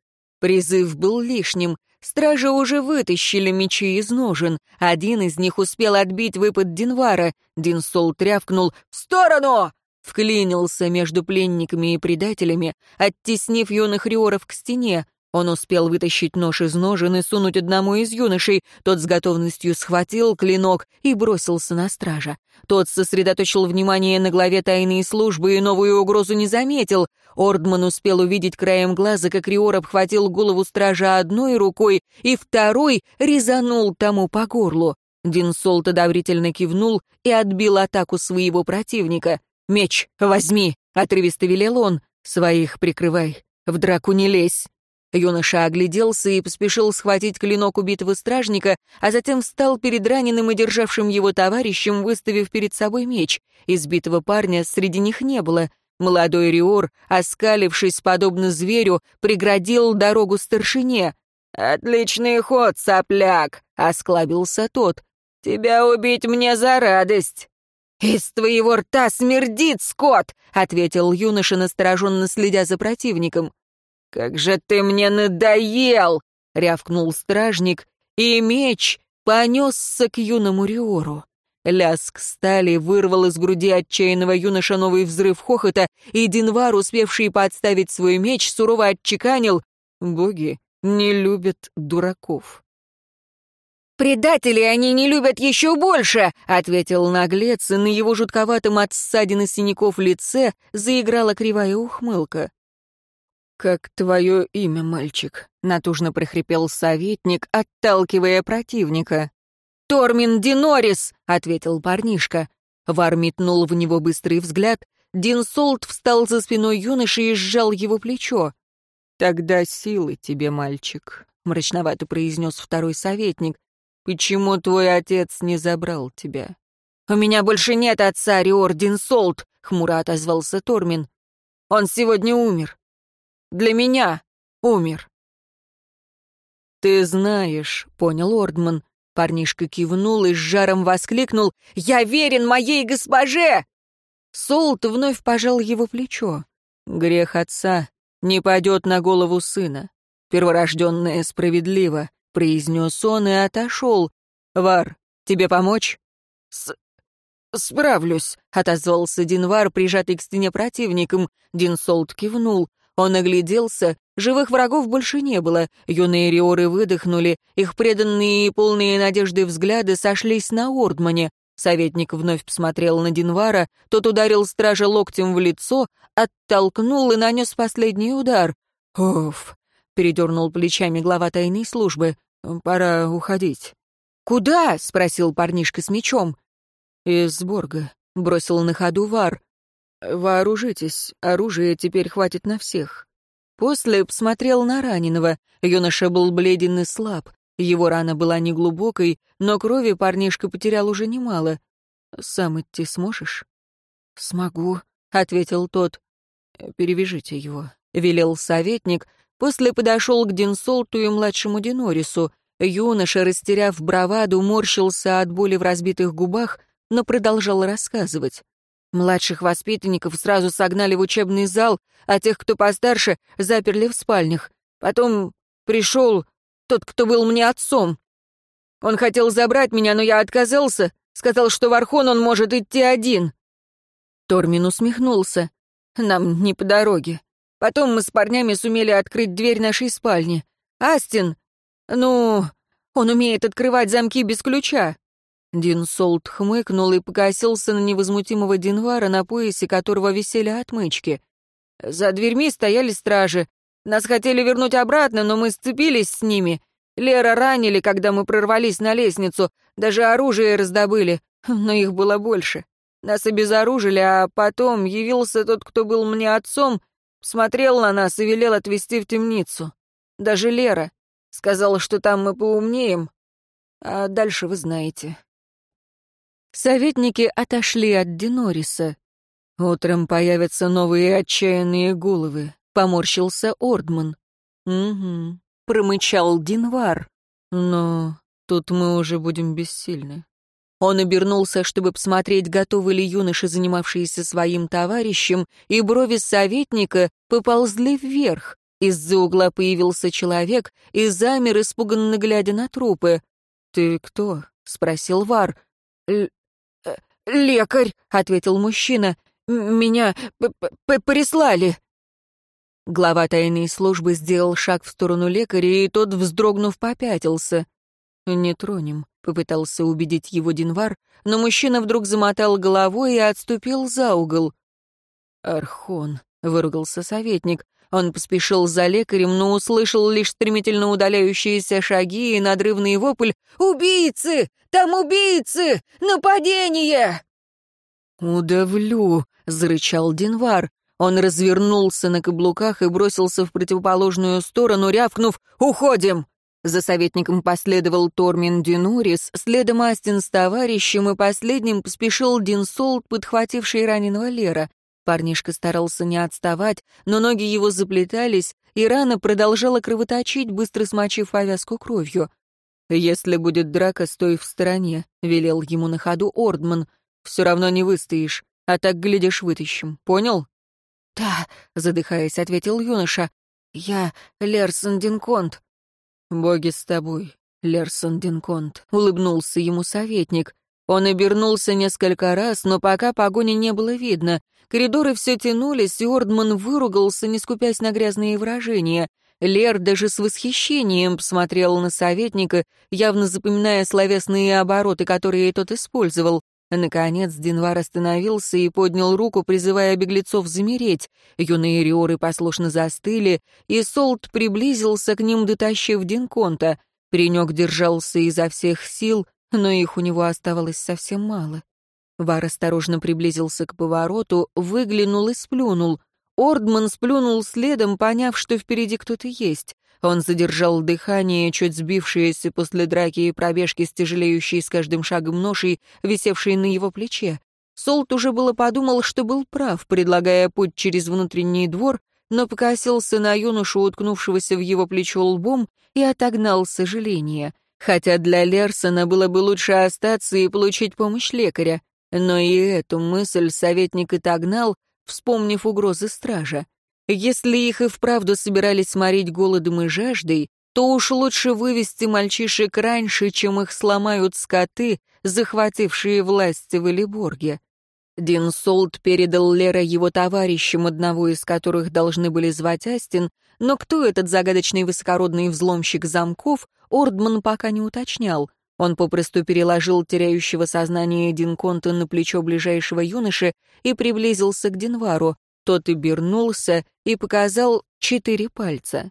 Призыв был лишним. Стражи уже вытащили мечи из ножен. Один из них успел отбить выпад Динвара. Динсол трявкнул «В сторону!» Вклинился между пленниками и предателями, оттеснив юных риоров к стене. Он успел вытащить нож из ножен и сунуть одному из юношей. Тот с готовностью схватил клинок и бросился на стража. Тот сосредоточил внимание на главе тайной службы и новую угрозу не заметил. Ордман успел увидеть краем глаза, как Риор обхватил голову стража одной рукой и второй резанул тому по горлу. Динсолт одобрительно кивнул и отбил атаку своего противника. «Меч возьми!» — отрывисто велел он. «Своих прикрывай, в драку не лезь». Юноша огляделся и поспешил схватить клинок убитого стражника, а затем встал перед раненым и державшим его товарищем, выставив перед собой меч. Избитого парня среди них не было. Молодой Риор, оскалившись подобно зверю, преградил дорогу старшине. «Отличный ход, сопляк!» — осклабился тот. «Тебя убить мне за радость!» «Из твоего рта смердит, скот!» — ответил юноша, настороженно следя за противником. «Как же ты мне надоел!» — рявкнул стражник, и меч понесся к юному Риору. Ляск стали вырвал из груди отчаянного юноша новый взрыв хохота, и Динвар, успевший подставить свой меч, сурово отчеканил «Боги не любят дураков». «Предатели они не любят еще больше!» — ответил наглец, и на его жутковатом от ссадин и синяков лице заиграла кривая ухмылка. «Как твое имя, мальчик?» — натужно прохрипел советник, отталкивая противника. «Тормин Динорис!» — ответил парнишка. Вар метнул в него быстрый взгляд. Динсолт встал за спиной юноши и сжал его плечо. «Тогда силы тебе, мальчик», — мрачновато произнес второй советник. «Почему твой отец не забрал тебя?» «У меня больше нет отца, Риор Динсолт», — хмуро отозвался Тормин. «Он сегодня умер. Для меня умер». «Ты знаешь», — понял Ордман. Парнишка кивнул и с жаром воскликнул «Я верен моей госпоже!» Солт вновь пожал его плечо. «Грех отца не пойдет на голову сына. Перворожденное справедливо», — произнес он и отошел. «Вар, тебе помочь?» «С... справлюсь», — отозвался Динвар, прижатый к стене противником. Динсолт кивнул. Он огляделся, живых врагов больше не было, юные риоры выдохнули, их преданные и полные надежды взгляды сошлись на Ордмане. Советник вновь посмотрел на Динвара, тот ударил стража локтем в лицо, оттолкнул и нанес последний удар. «Оф!» — передернул плечами глава тайной службы. «Пора уходить». «Куда?» — спросил парнишка с мечом. «Из Борга», — бросил на ходу Вар. «Вооружитесь, оружия теперь хватит на всех». После посмотрел на раненого. Юноша был бледен и слаб. Его рана была неглубокой, но крови парнишка потерял уже немало. «Сам идти сможешь?» «Смогу», — ответил тот. «Перевяжите его», — велел советник. После подошел к Динсолту и младшему Динорису. Юноша, растеряв браваду, морщился от боли в разбитых губах, но продолжал рассказывать. Младших воспитанников сразу согнали в учебный зал, а тех, кто постарше, заперли в спальнях. Потом пришел тот, кто был мне отцом. Он хотел забрать меня, но я отказался, сказал, что в Архон он может идти один. Тормин усмехнулся. Нам не по дороге. Потом мы с парнями сумели открыть дверь нашей спальни. Астин, ну, он умеет открывать замки без ключа. Дин Солт хмыкнул и покосился на невозмутимого Динвара, на поясе которого висели отмычки. «За дверьми стояли стражи. Нас хотели вернуть обратно, но мы сцепились с ними. Лера ранили, когда мы прорвались на лестницу. Даже оружие раздобыли, но их было больше. Нас обезоружили, а потом явился тот, кто был мне отцом, смотрел на нас и велел отвезти в темницу. Даже Лера. Сказала, что там мы поумнеем. А дальше вы знаете. Советники отошли от Динориса. «Утром появятся новые отчаянные головы», — поморщился Ордман. «Угу», — промычал Динвар. «Но тут мы уже будем бессильны». Он обернулся, чтобы посмотреть, готовы ли юноши, занимавшиеся своим товарищем, и брови советника поползли вверх. Из-за угла появился человек и замер, испуганно глядя на трупы. «Ты кто?» — спросил Вар. «Лекарь», — ответил мужчина. «Меня прислали». Глава тайной службы сделал шаг в сторону лекаря, и тот, вздрогнув, попятился. «Не тронем», — попытался убедить его Динвар, но мужчина вдруг замотал головой и отступил за угол. «Архон», — выругался советник. Он поспешил за лекарем, но услышал лишь стремительно удаляющиеся шаги и надрывный вопль «Убийцы! Там убийцы! Нападение!» «Удавлю!» — зарычал Динвар. Он развернулся на каблуках и бросился в противоположную сторону, рявкнув «Уходим!». За советником последовал Тормин Динурис, следом Астин с товарищем, и последним поспешил Динсолт, подхвативший раненого Лера. Парнишка старался не отставать, но ноги его заплетались, и рана продолжала кровоточить, быстро смочив повязку кровью. «Если будет драка, стой в стороне», — велел ему на ходу Ордман. «Все равно не выстоишь, а так, глядишь, вытащим. Понял?» «Да», — задыхаясь, ответил юноша. «Я Лерсон Динконт». «Боги с тобой, Лерсон Динконт», — улыбнулся ему советник. Он обернулся несколько раз, но пока погони не было видно. Коридоры все тянулись, и Ордман выругался, не скупясь на грязные выражения. Лер даже с восхищением посмотрел на советника, явно запоминая словесные обороты, которые тот использовал. Наконец Динвар остановился и поднял руку, призывая беглецов замереть. Юные риоры послушно застыли, и Солт приблизился к ним, дотащив Динконта. Паренек держался изо всех сил, но их у него оставалось совсем мало. Вар осторожно приблизился к повороту, выглянул и сплюнул. Ордман сплюнул следом, поняв, что впереди кто-то есть. Он задержал дыхание, чуть сбившееся после драки и пробежки с тяжелеющей с каждым шагом ношей, висевшей на его плече. Солт уже было подумал, что был прав, предлагая путь через внутренний двор, но покосился на юношу, уткнувшегося в его плечо лбом, и отогнал сожаление. Хотя для Лерсона было бы лучше остаться и получить помощь лекаря. Но и эту мысль советник отогнал, вспомнив угрозы стража. Если их и вправду собирались сморить голодом и жаждой, то уж лучше вывести мальчишек раньше, чем их сломают скоты, захватившие власть в Элиборге. Дин Солт передал Лера его товарищам, одного из которых должны были звать Астин, но кто этот загадочный высокородный взломщик замков, Ордман пока не уточнял. Он попросту переложил теряющего сознание Динконта на плечо ближайшего юноши и приблизился к Динвару. Тот обернулся и показал четыре пальца.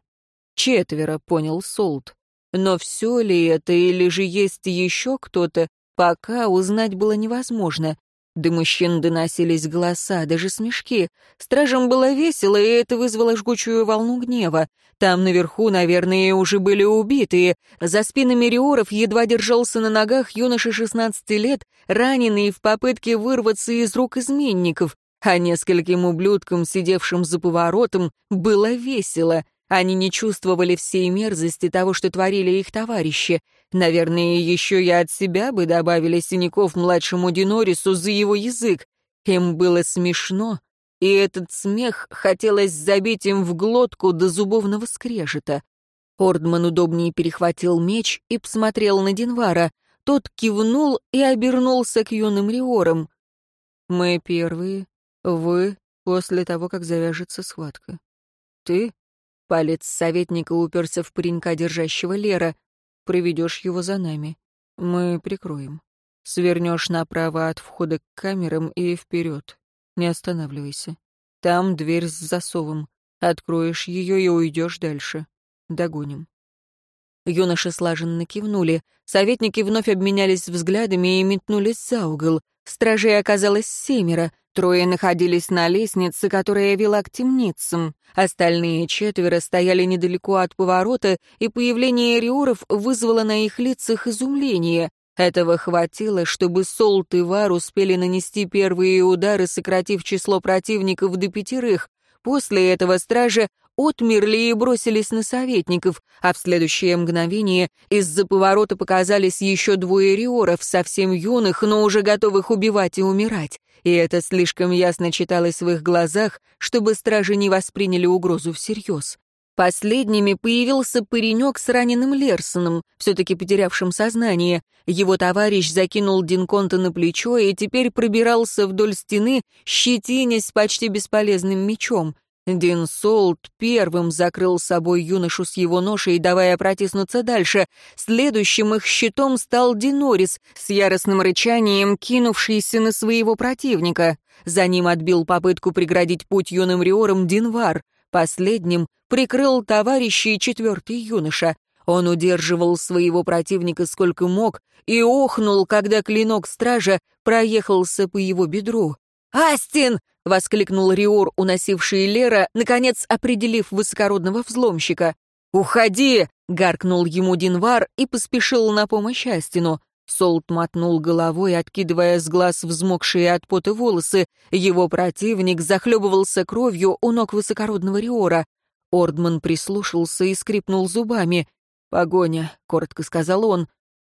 Четверо, понял Солт. Но все ли это, или же есть еще кто-то, пока узнать было невозможно. До мужчин доносились голоса, даже смешки. Стражам было весело, и это вызвало жгучую волну гнева. Там наверху, наверное, уже были убитые. За спинами риоров едва держался на ногах юноша 16 лет, раненый в попытке вырваться из рук изменников а нескольким ублюдкам, сидевшим за поворотом, было весело. Они не чувствовали всей мерзости того, что творили их товарищи. Наверное, еще и от себя бы добавили синяков младшему Динорису за его язык. Им было смешно, и этот смех хотелось забить им в глотку до зубовного скрежета. Ордман удобнее перехватил меч и посмотрел на Динвара. Тот кивнул и обернулся к юным риорам. «Мы первые, вы после того, как завяжется схватка. Ты, палец советника уперся в паренька, держащего Лера, проведешь его за нами. Мы прикроем. Свернешь направо от входа к камерам и вперед. Не останавливайся. Там дверь с засовом. Откроешь ее и уйдешь дальше. Догоним. Юноши слаженно кивнули. Советники вновь обменялись взглядами и метнулись за угол. Стражей оказалось семеро — Трое находились на лестнице, которая вела к темницам. Остальные четверо стояли недалеко от поворота, и появление риоров вызвало на их лицах изумление. Этого хватило, чтобы Солт и Вар успели нанести первые удары, сократив число противников до пятерых. После этого стражи отмерли и бросились на советников, а в следующее мгновение из-за поворота показались еще двое риоров, совсем юных, но уже готовых убивать и умирать и это слишком ясно читалось в их глазах, чтобы стражи не восприняли угрозу всерьез. Последними появился паренек с раненым Лерсоном, все-таки потерявшим сознание. Его товарищ закинул Динконта на плечо и теперь пробирался вдоль стены, щетинясь почти бесполезным мечом. Дин Солт первым закрыл собой юношу с его ношей, давая протиснуться дальше. Следующим их щитом стал Динорис, с яростным рычанием кинувшийся на своего противника. За ним отбил попытку преградить путь юным риорам Динвар. Последним прикрыл товарищей четвертый юноша. Он удерживал своего противника сколько мог и охнул, когда клинок стража проехался по его бедру. «Астин!» — воскликнул Риор, уносивший Лера, наконец определив высокородного взломщика. «Уходи!» — гаркнул ему Динвар и поспешил на помощь Астину. Солт мотнул головой, откидывая с глаз взмокшие от пота волосы. Его противник захлебывался кровью у ног высокородного Риора. Ордман прислушался и скрипнул зубами. «Погоня», — коротко сказал он.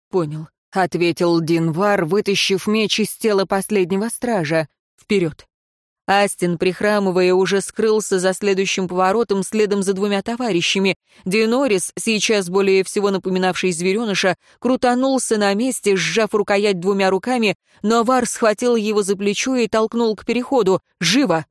«Понял», — ответил Динвар, вытащив меч из тела последнего стража. «Вперед!» Астин, прихрамывая, уже скрылся за следующим поворотом следом за двумя товарищами. Динорис, сейчас более всего напоминавший звереныша, крутанулся на месте, сжав рукоять двумя руками, но Вар схватил его за плечо и толкнул к переходу. «Живо!»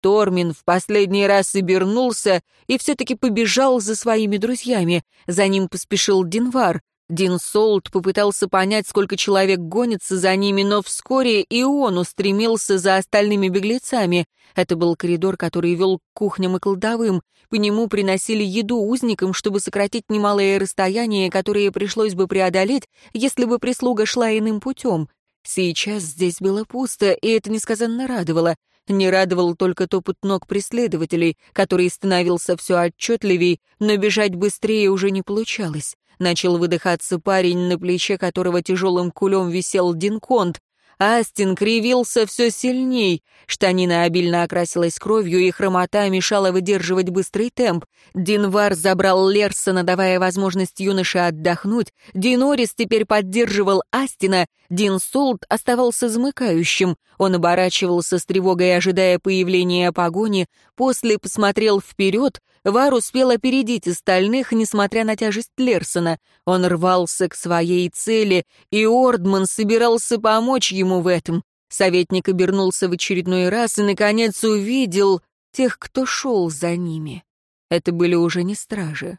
Тормин в последний раз обернулся и все-таки побежал за своими друзьями. За ним поспешил Динвар. Дин Солт попытался понять, сколько человек гонится за ними, но вскоре и он устремился за остальными беглецами. Это был коридор, который вел к кухням и кладовым. По нему приносили еду узникам, чтобы сократить немалое расстояние, которое пришлось бы преодолеть, если бы прислуга шла иным путем. Сейчас здесь было пусто, и это несказанно радовало. Не радовал только топот ног преследователей, который становился все отчетливей, но бежать быстрее уже не получалось. Начал выдыхаться парень, на плече которого тяжелым кулем висел Динконт. Астин кривился все сильней. Штанина обильно окрасилась кровью, и хромота мешала выдерживать быстрый темп. Динвар забрал Лерсона, давая возможность юноше отдохнуть. Динорис теперь поддерживал Астина. Дин Солт оставался замыкающим. Он оборачивался с тревогой, ожидая появления погони. После посмотрел вперед. Вар успел опередить остальных, несмотря на тяжесть Лерсона. Он рвался к своей цели, и Ордман собирался помочь ему в этом. Советник обернулся в очередной раз и, наконец, увидел тех, кто шел за ними. Это были уже не стражи.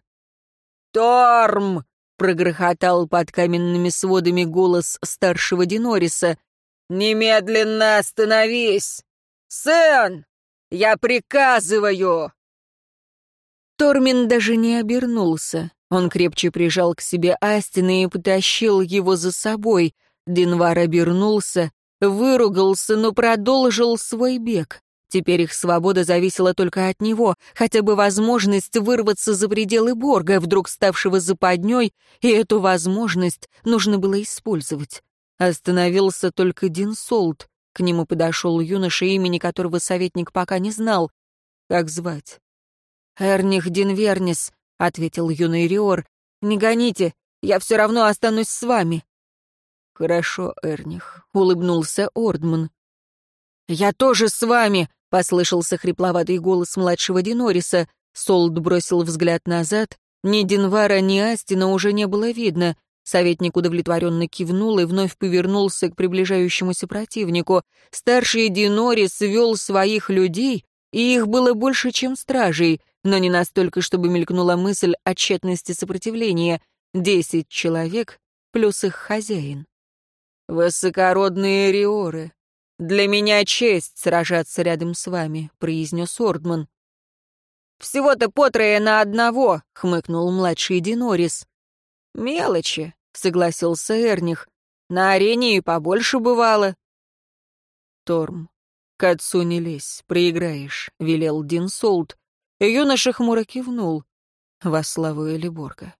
«Торм!» — прогрохотал под каменными сводами голос старшего Динориса. «Немедленно остановись! Сэн! Я приказываю!» Тормин даже не обернулся. Он крепче прижал к себе Астина и потащил его за собой. Динвар обернулся, выругался, но продолжил свой бег. Теперь их свобода зависела только от него, хотя бы возможность вырваться за пределы Борга, вдруг ставшего западней, и эту возможность нужно было использовать. Остановился только Дин Солт. К нему подошел юноша, имени которого советник пока не знал. Как звать? «Эрних Динвернис», — ответил юный Риор. «Не гоните, я все равно останусь с вами». «Хорошо, Эрних», — улыбнулся Ордман. «Я тоже с вами», — послышался хрипловатый голос младшего Динориса. Солд бросил взгляд назад. Ни Динвара, ни Астина уже не было видно. Советник удовлетворенно кивнул и вновь повернулся к приближающемуся противнику. Старший Динорис вел своих людей, и их было больше, чем стражей, но не настолько, чтобы мелькнула мысль о тщетности сопротивления. Десять человек плюс их хозяин. «Высокородные риоры, для меня честь сражаться рядом с вами», — произнес Ордман. «Всего-то потрое на одного», — хмыкнул младший Динорис. «Мелочи», — согласился Эрних. «На арене и побольше бывало». «Торм, к отцу не лезь, проиграешь», — велел Дин Солт. Юноша хмуро кивнул. «Во славу Элиборга».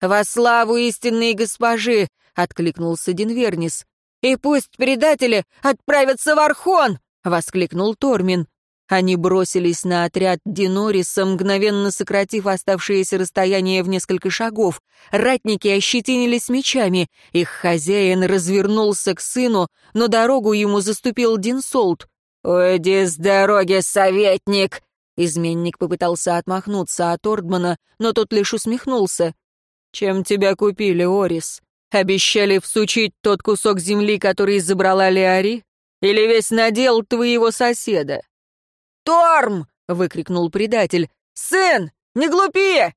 «Во славу истинной госпожи!» — откликнулся Динвернис. «И пусть предатели отправятся в Архон!» — воскликнул Тормин. Они бросились на отряд Динориса, мгновенно сократив оставшееся расстояние в несколько шагов. Ратники ощетинились мечами. Их хозяин развернулся к сыну, но дорогу ему заступил Динсолт. «Уйди с дороги, советник!» Изменник попытался отмахнуться от Ордмана, но тот лишь усмехнулся. «Чем тебя купили, Орис? Обещали всучить тот кусок земли, который забрала Леари? Или весь надел твоего соседа?» «Торм!» — выкрикнул предатель. «Сын, не глупи!»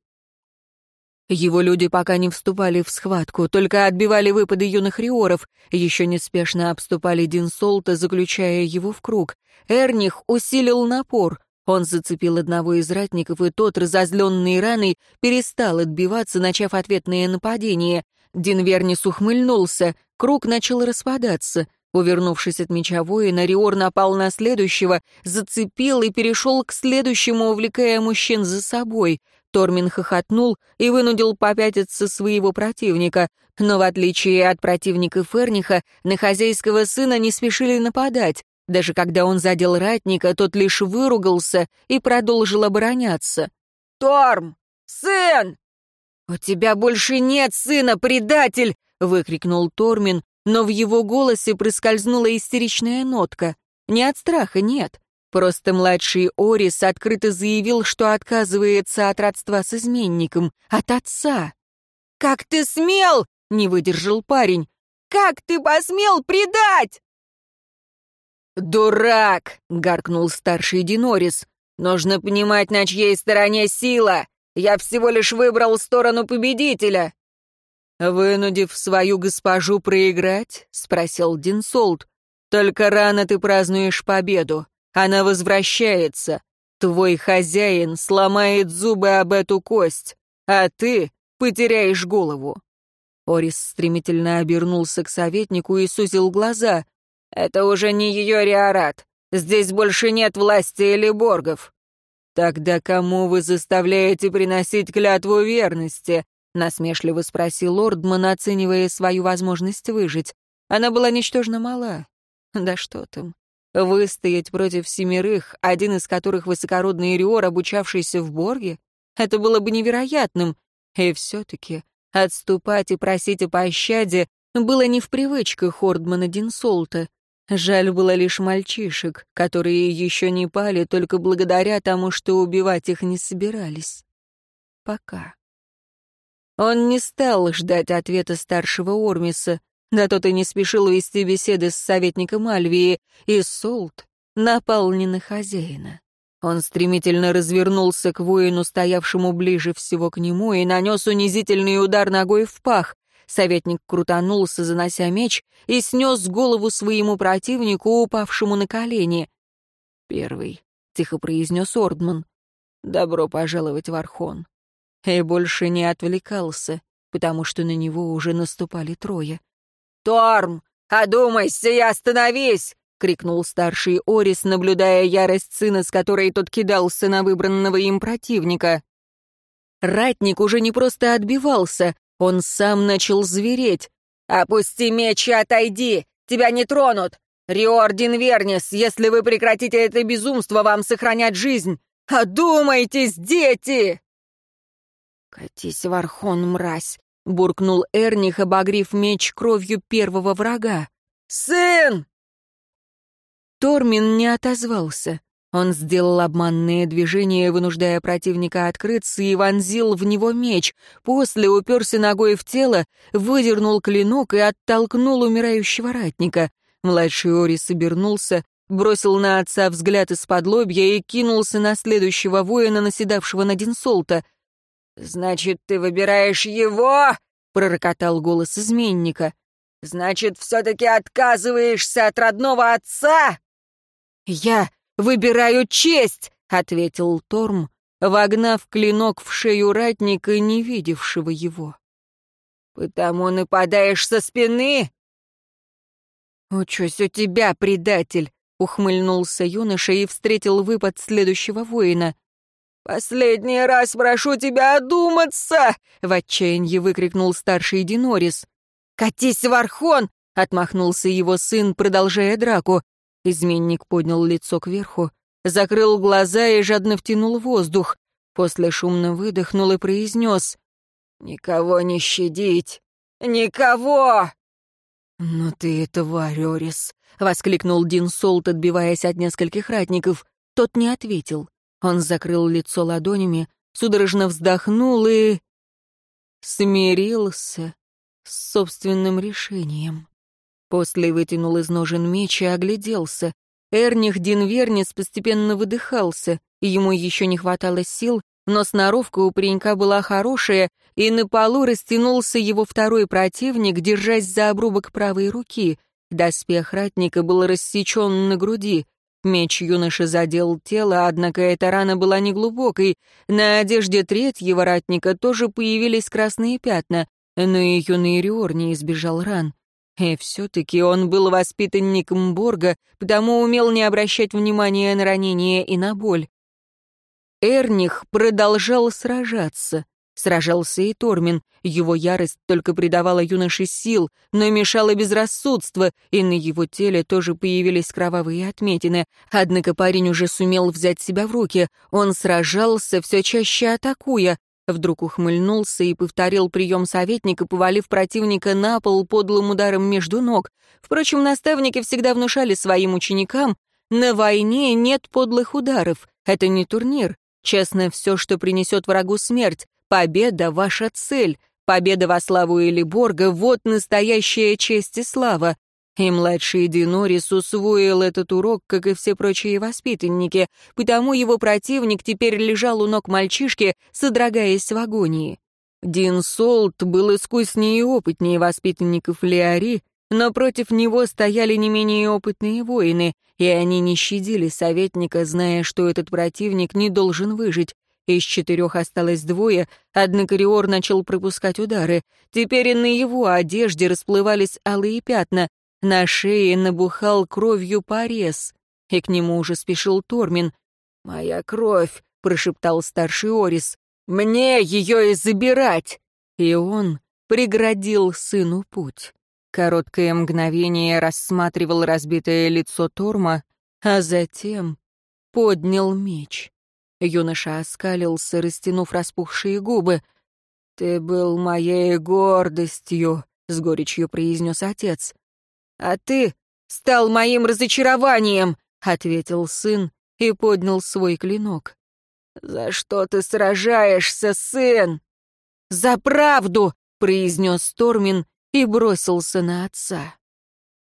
Его люди пока не вступали в схватку, только отбивали выпады юных риоров, еще неспешно обступали Динсолта, заключая его в круг. Эрних усилил напор. Он зацепил одного из ратников, и тот, разозленный раной, перестал отбиваться, начав ответное нападение. Динвернис ухмыльнулся, круг начал распадаться. Увернувшись от меча воина, Риор напал на следующего, зацепил и перешел к следующему, увлекая мужчин за собой. Тормин хохотнул и вынудил попятиться своего противника, но в отличие от противника Ферниха, на хозяйского сына не спешили нападать. Даже когда он задел ратника, тот лишь выругался и продолжил обороняться. «Торм! Сын!» «У тебя больше нет сына, предатель!» — выкрикнул Тормин, но в его голосе проскользнула истеричная нотка. Не от страха, нет. Просто младший Орис открыто заявил, что отказывается от родства с изменником, от отца. «Как ты смел?» — не выдержал парень. «Как ты посмел предать?» «Дурак!» — гаркнул старший Динорис. «Нужно понимать, на чьей стороне сила. Я всего лишь выбрал сторону победителя». «Вынудив свою госпожу проиграть?» — спросил Динсолт. «Только рано ты празднуешь победу. Она возвращается. Твой хозяин сломает зубы об эту кость, а ты потеряешь голову». Орис стремительно обернулся к советнику и сузил глаза. «Это уже не ее риорат. Здесь больше нет власти или боргов». «Тогда кому вы заставляете приносить клятву верности?» — насмешливо спросил Ордман, оценивая свою возможность выжить. Она была ничтожно мала. Да что там. Выстоять против семерых, один из которых высокородный Риор, обучавшийся в Борге, это было бы невероятным. И все-таки отступать и просить о пощаде было не в привычках Хордмана Динсолта. Жаль было лишь мальчишек, которые еще не пали только благодаря тому, что убивать их не собирались. Пока. Он не стал ждать ответа старшего Ормиса, да тот и не спешил вести беседы с советником Альвии, и Солт напал не на хозяина. Он стремительно развернулся к воину, стоявшему ближе всего к нему, и нанес унизительный удар ногой в пах. Советник крутанулся, занося меч, и снес голову своему противнику, упавшему на колени. «Первый», — тихо произнес Ордман, — «добро пожаловать в Архон». И больше не отвлекался, потому что на него уже наступали трое. «Торм, одумайся и остановись!» — крикнул старший Орис, наблюдая ярость сына, с которой тот кидался на выбранного им противника. Ратник уже не просто отбивался, он сам начал звереть. «Опусти меч и отойди! Тебя не тронут! Риордин Вернис, если вы прекратите это безумство, вам сохранять жизнь! Одумайтесь, дети!» «Катись в Архон, мразь!» — буркнул Эрних, обогрив меч кровью первого врага. «Сын!» Тормин не отозвался. Он сделал обманные движения, вынуждая противника открыться, и вонзил в него меч. После уперся ногой в тело, выдернул клинок и оттолкнул умирающего ратника. Младший Орис обернулся, бросил на отца взгляд из-под лобья и кинулся на следующего воина, наседавшего на Динсолта. «Значит, ты выбираешь его?» — пророкотал голос изменника. «Значит, все-таки отказываешься от родного отца?» «Я выбираю честь!» — ответил Торм, вогнав клинок в шею ратника, не видевшего его. «Потому нападаешь со спины?» «Учусь у тебя, предатель!» — ухмыльнулся юноша и встретил выпад следующего воина. «Последний раз прошу тебя одуматься!» — в отчаянии выкрикнул старший Динорис. «Катись в Архон!» — отмахнулся его сын, продолжая драку. Изменник поднял лицо кверху, закрыл глаза и жадно втянул воздух. После шумно выдохнул и произнес «Никого не щадить! Никого!» «Ну ты тварь, Орис!» — воскликнул Дин Солт, отбиваясь от нескольких ратников. Тот не ответил. Он закрыл лицо ладонями, судорожно вздохнул и... смирился с собственным решением. После вытянул из ножен меч и огляделся. Эрних Динвернис постепенно выдыхался, ему еще не хватало сил, но сноровка у паренька была хорошая, и на полу растянулся его второй противник, держась за обрубок правой руки. Доспех ратника был рассечен на груди. Меч юноши задел тело, однако эта рана была неглубокой. На одежде третьего ратника тоже появились красные пятна, но и юный Риор не избежал ран. И все-таки он был воспитанником Борга, потому умел не обращать внимания на ранения и на боль. Эрних продолжал сражаться. Сражался и Тормин. Его ярость только придавала юноше сил, но мешала безрассудство, и на его теле тоже появились кровавые отметины. Однако парень уже сумел взять себя в руки. Он сражался, все чаще атакуя. Вдруг ухмыльнулся и повторил прием советника, повалив противника на пол подлым ударом между ног. Впрочем, наставники всегда внушали своим ученикам, на войне нет подлых ударов. Это не турнир. Честно, все, что принесет врагу смерть. Победа — ваша цель. Победа во славу Элиборга — вот настоящая честь и слава. И младший Динорис усвоил этот урок, как и все прочие воспитанники, потому его противник теперь лежал у ног мальчишки, содрогаясь в агонии. Дин Солт был искуснее и опытнее воспитанников Леари, но против него стояли не менее опытные воины, и они не щадили советника, зная, что этот противник не должен выжить. Из четырех осталось двое, однако Риор начал пропускать удары. Теперь и на его одежде расплывались алые пятна, на шее набухал кровью порез, и к нему уже спешил Тормин. «Моя кровь», — прошептал старший Орис, — «мне ее и забирать!» И он преградил сыну путь. Короткое мгновение рассматривал разбитое лицо Торма, а затем поднял меч. Юноша оскалился, растянув распухшие губы. «Ты был моей гордостью», — с горечью произнес отец. «А ты стал моим разочарованием», — ответил сын и поднял свой клинок. «За что ты сражаешься, сын?» «За правду!» — произнес Тормин и бросился на отца.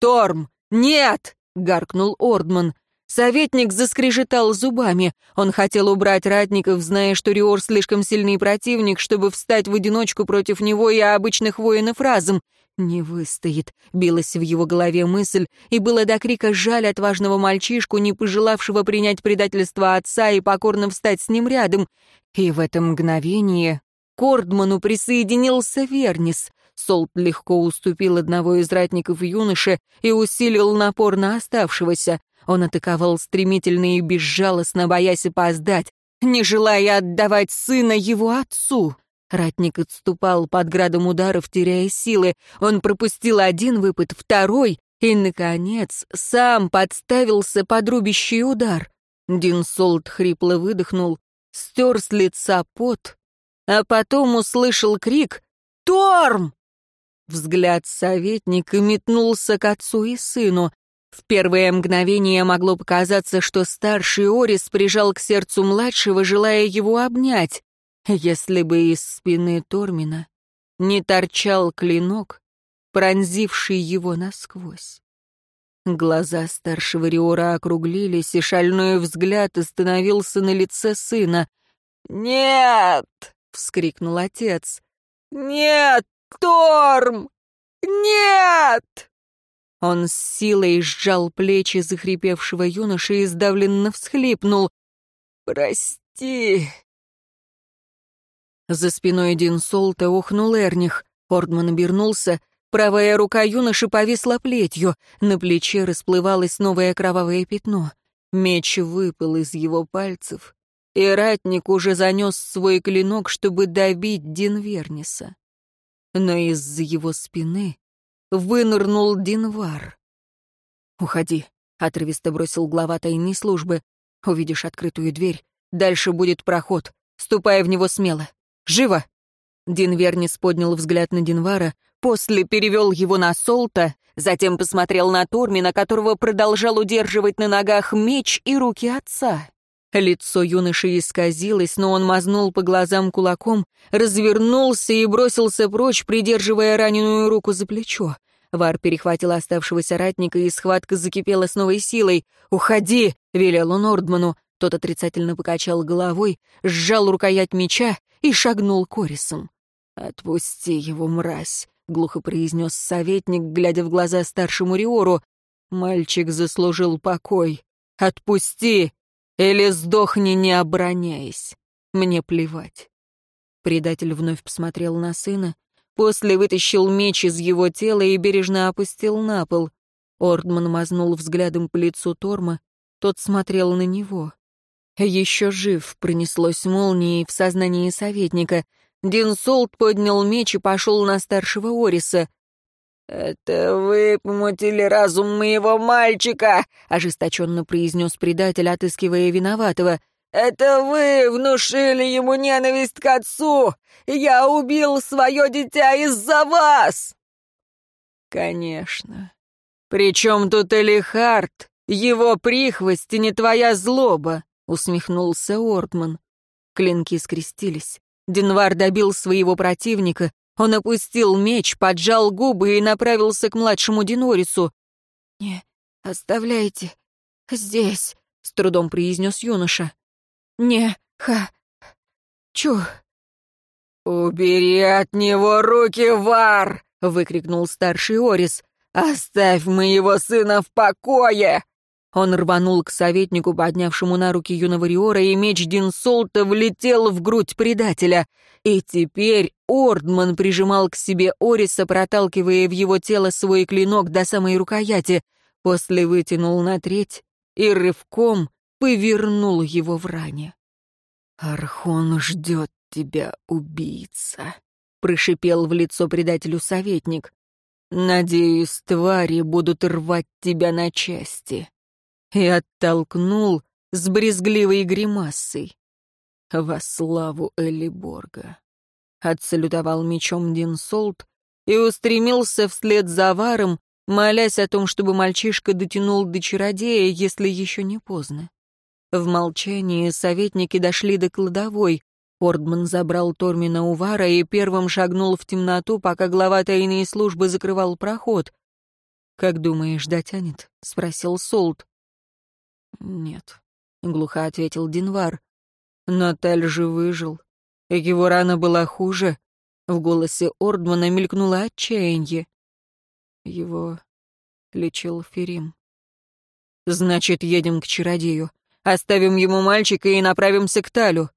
«Торм, нет!» — гаркнул Ордман. Советник заскрежетал зубами. Он хотел убрать ратников, зная, что Риор слишком сильный противник, чтобы встать в одиночку против него и обычных воинов разом. «Не выстоит», — билась в его голове мысль, и было до крика жаль отважного мальчишку, не пожелавшего принять предательство отца и покорно встать с ним рядом. И в это мгновение к Ордману присоединился Вернис. Солт легко уступил одного из ратников юноше и усилил напор на оставшегося. Он атаковал стремительно и безжалостно, боясь опоздать, не желая отдавать сына его отцу. Ратник отступал под градом ударов, теряя силы. Он пропустил один выпад, второй, и, наконец, сам подставился под рубящий удар. Дин Солт хрипло выдохнул, стер с лица пот, а потом услышал крик «Торм!». Взгляд советника метнулся к отцу и сыну. В первое мгновение могло показаться, что старший Орис прижал к сердцу младшего, желая его обнять. Если бы из спины Тормина не торчал клинок, пронзивший его насквозь. Глаза старшего Риора округлились, и шальной взгляд остановился на лице сына. «Нет!» — вскрикнул отец. «Нет, Торм! Нет!» Он с силой сжал плечи захрипевшего юноши и сдавленно всхлипнул. «Прости!» За спиной Динсолта ухнул Эрних. Ордман обернулся. Правая рука юноши повисла плетью. На плече расплывалось новое кровавое пятно. Меч выпал из его пальцев, и ратник уже занес свой клинок, чтобы добить Динверниса. Но из-за его спины вынырнул Динвар. «Уходи», — отрывисто бросил глава тайной службы. «Увидишь открытую дверь. Дальше будет проход. Ступай в него смело. Живо!» Дин Вернис поднял взгляд на Динвара, после перевел его на Солта, затем посмотрел на Тормина, которого продолжал удерживать на ногах меч и руки отца. Лицо юноши исказилось, но он мазнул по глазам кулаком, развернулся и бросился прочь, придерживая раненую руку за плечо. Вар перехватил оставшегося ратника, и схватка закипела с новой силой. «Уходи!» — велел он Ордману. Тот отрицательно покачал головой, сжал рукоять меча и шагнул к Орисам. «Отпусти его, мразь!» — глухо произнес советник, глядя в глаза старшему Риору. «Мальчик заслужил покой. Отпусти! Или сдохни, не обороняясь. Мне плевать». Предатель вновь посмотрел на сына, после вытащил меч из его тела и бережно опустил на пол. Ордман мазнул взглядом по лицу Торма, тот смотрел на него. Еще жив, пронеслось молнией в сознании советника. Дин Солт поднял меч и пошел на старшего Ориса. «Это вы помутили разум моего мальчика!» — ожесточенно произнес предатель, отыскивая виноватого. «Это вы внушили ему ненависть к отцу! Я убил свое дитя из-за вас!» «Конечно. Причем тут Элихард? Его прихвость и не твоя злоба!» — усмехнулся Ортман. Клинки скрестились. Денвар добил своего противника. Он опустил меч, поджал губы и направился к младшему Динорису. «Не оставляйте здесь», — с трудом произнес юноша. «Не ха... чу...» «Убери от него руки, Вар!» — выкрикнул старший Орис. «Оставь моего сына в покое!» Он рванул к советнику, поднявшему на руки юного Риора, и меч Динсолта влетел в грудь предателя. И теперь Ордман прижимал к себе Ориса, проталкивая в его тело свой клинок до самой рукояти, после вытянул на треть и рывком повернул его в ране. «Архон ждет тебя, убийца», — прошипел в лицо предателю советник. «Надеюсь, твари будут рвать тебя на части» и оттолкнул с брезгливой гримасой. «Во славу Элиборга!» Отсалютовал мечом Динсолт и устремился вслед за Варом, молясь о том, чтобы мальчишка дотянул до чародея, если еще не поздно. В молчании советники дошли до кладовой. Ордман забрал Тормина у Вара и первым шагнул в темноту, пока глава тайной службы закрывал проход. «Как думаешь, дотянет?» — спросил Солт. «Нет», — глухо ответил Динвар. «Наталь же выжил. Его рана была хуже». В голосе Ордмана мелькнуло отчаяние. Его лечил Ферим. «Значит, едем к чародею. Оставим ему мальчика и направимся к Талю».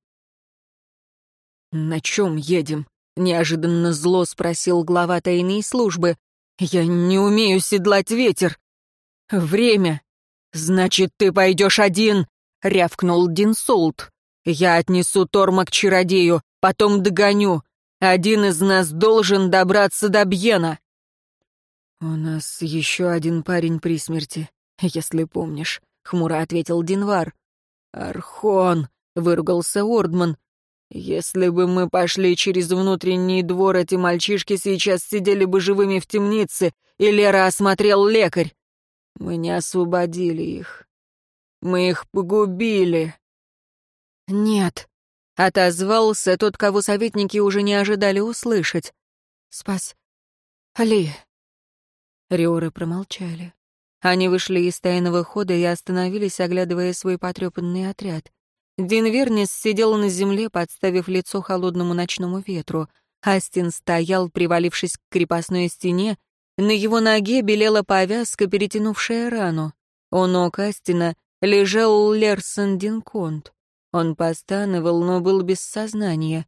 «На чем едем?» — неожиданно зло спросил глава тайной службы. «Я не умею седлать ветер. Время «Значит, ты пойдешь один!» — рявкнул Динсолт. «Я отнесу Торма к чародею, потом догоню. Один из нас должен добраться до Бьена». «У нас еще один парень при смерти, если помнишь», — хмуро ответил Динвар. «Архон», — выругался Ордман. «Если бы мы пошли через внутренний двор, эти мальчишки сейчас сидели бы живыми в темнице, и Лера осмотрел лекарь. Мы не освободили их. Мы их погубили. Нет, отозвался тот, кого советники уже не ожидали услышать. Спас. Ли. Риоры промолчали. Они вышли из тайного хода и остановились, оглядывая свой потрепанный отряд. Дин Вернис сидел на земле, подставив лицо холодному ночному ветру. Астин стоял, привалившись к крепостной стене, на его ноге белела повязка, перетянувшая рану. У ног Астина лежал Лерсон Динконт. Он постановал, но был без сознания.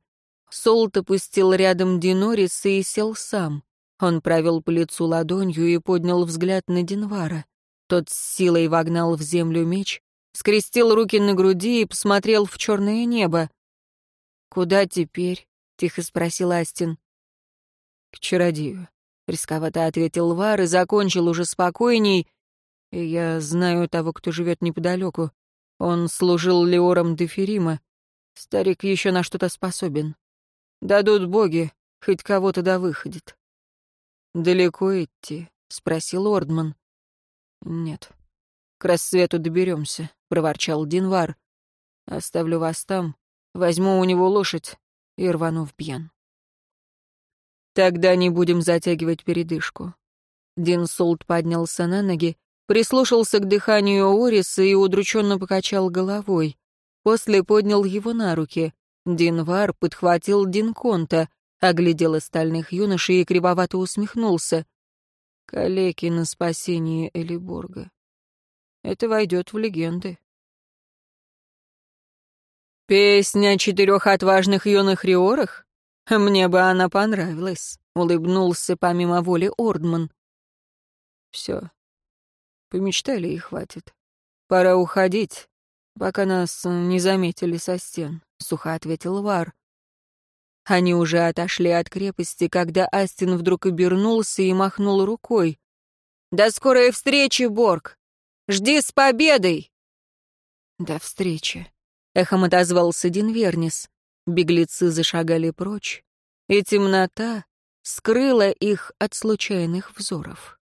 Солт опустил рядом Динориса и сел сам. Он провел по лицу ладонью и поднял взгляд на Динвара. Тот с силой вогнал в землю меч, скрестил руки на груди и посмотрел в черное небо. «Куда теперь?» — тихо спросил Астин. «К чародею. — рисковато ответил Вар и закончил уже спокойней. «Я знаю того, кто живет неподалеку. Он служил Леором Деферима. Старик еще на что-то способен. Дадут боги, хоть кого-то да выходит». «Далеко идти?» — спросил Ордман. «Нет. К рассвету доберемся», — проворчал Динвар. Оставлю вас там, возьму у него лошадь и рвану в Бьен. Тогда не будем затягивать передышку. Дин Солт поднялся на ноги, прислушался к дыханию Ориса и удрученно покачал головой. После поднял его на руки. Динвар подхватил Динконта, оглядел остальных юношей и кривовато усмехнулся. Калеки на спасение Элиборга. Это войдет в легенды. «Песня о четырех отважных юных риорах? Мне бы она понравилась», — улыбнулся помимо воли Ордман. «Все. Помечтали и хватит. Пора уходить, пока нас не заметили со стен», — сухо ответил Вар. Они уже отошли от крепости, когда Астин вдруг обернулся и махнул рукой. «До скорой встречи, Борг! Жди с победой!» «До встречи!» — эхом отозвался Динвернис. Беглецы зашагали прочь, и темнота скрыла их от случайных взоров.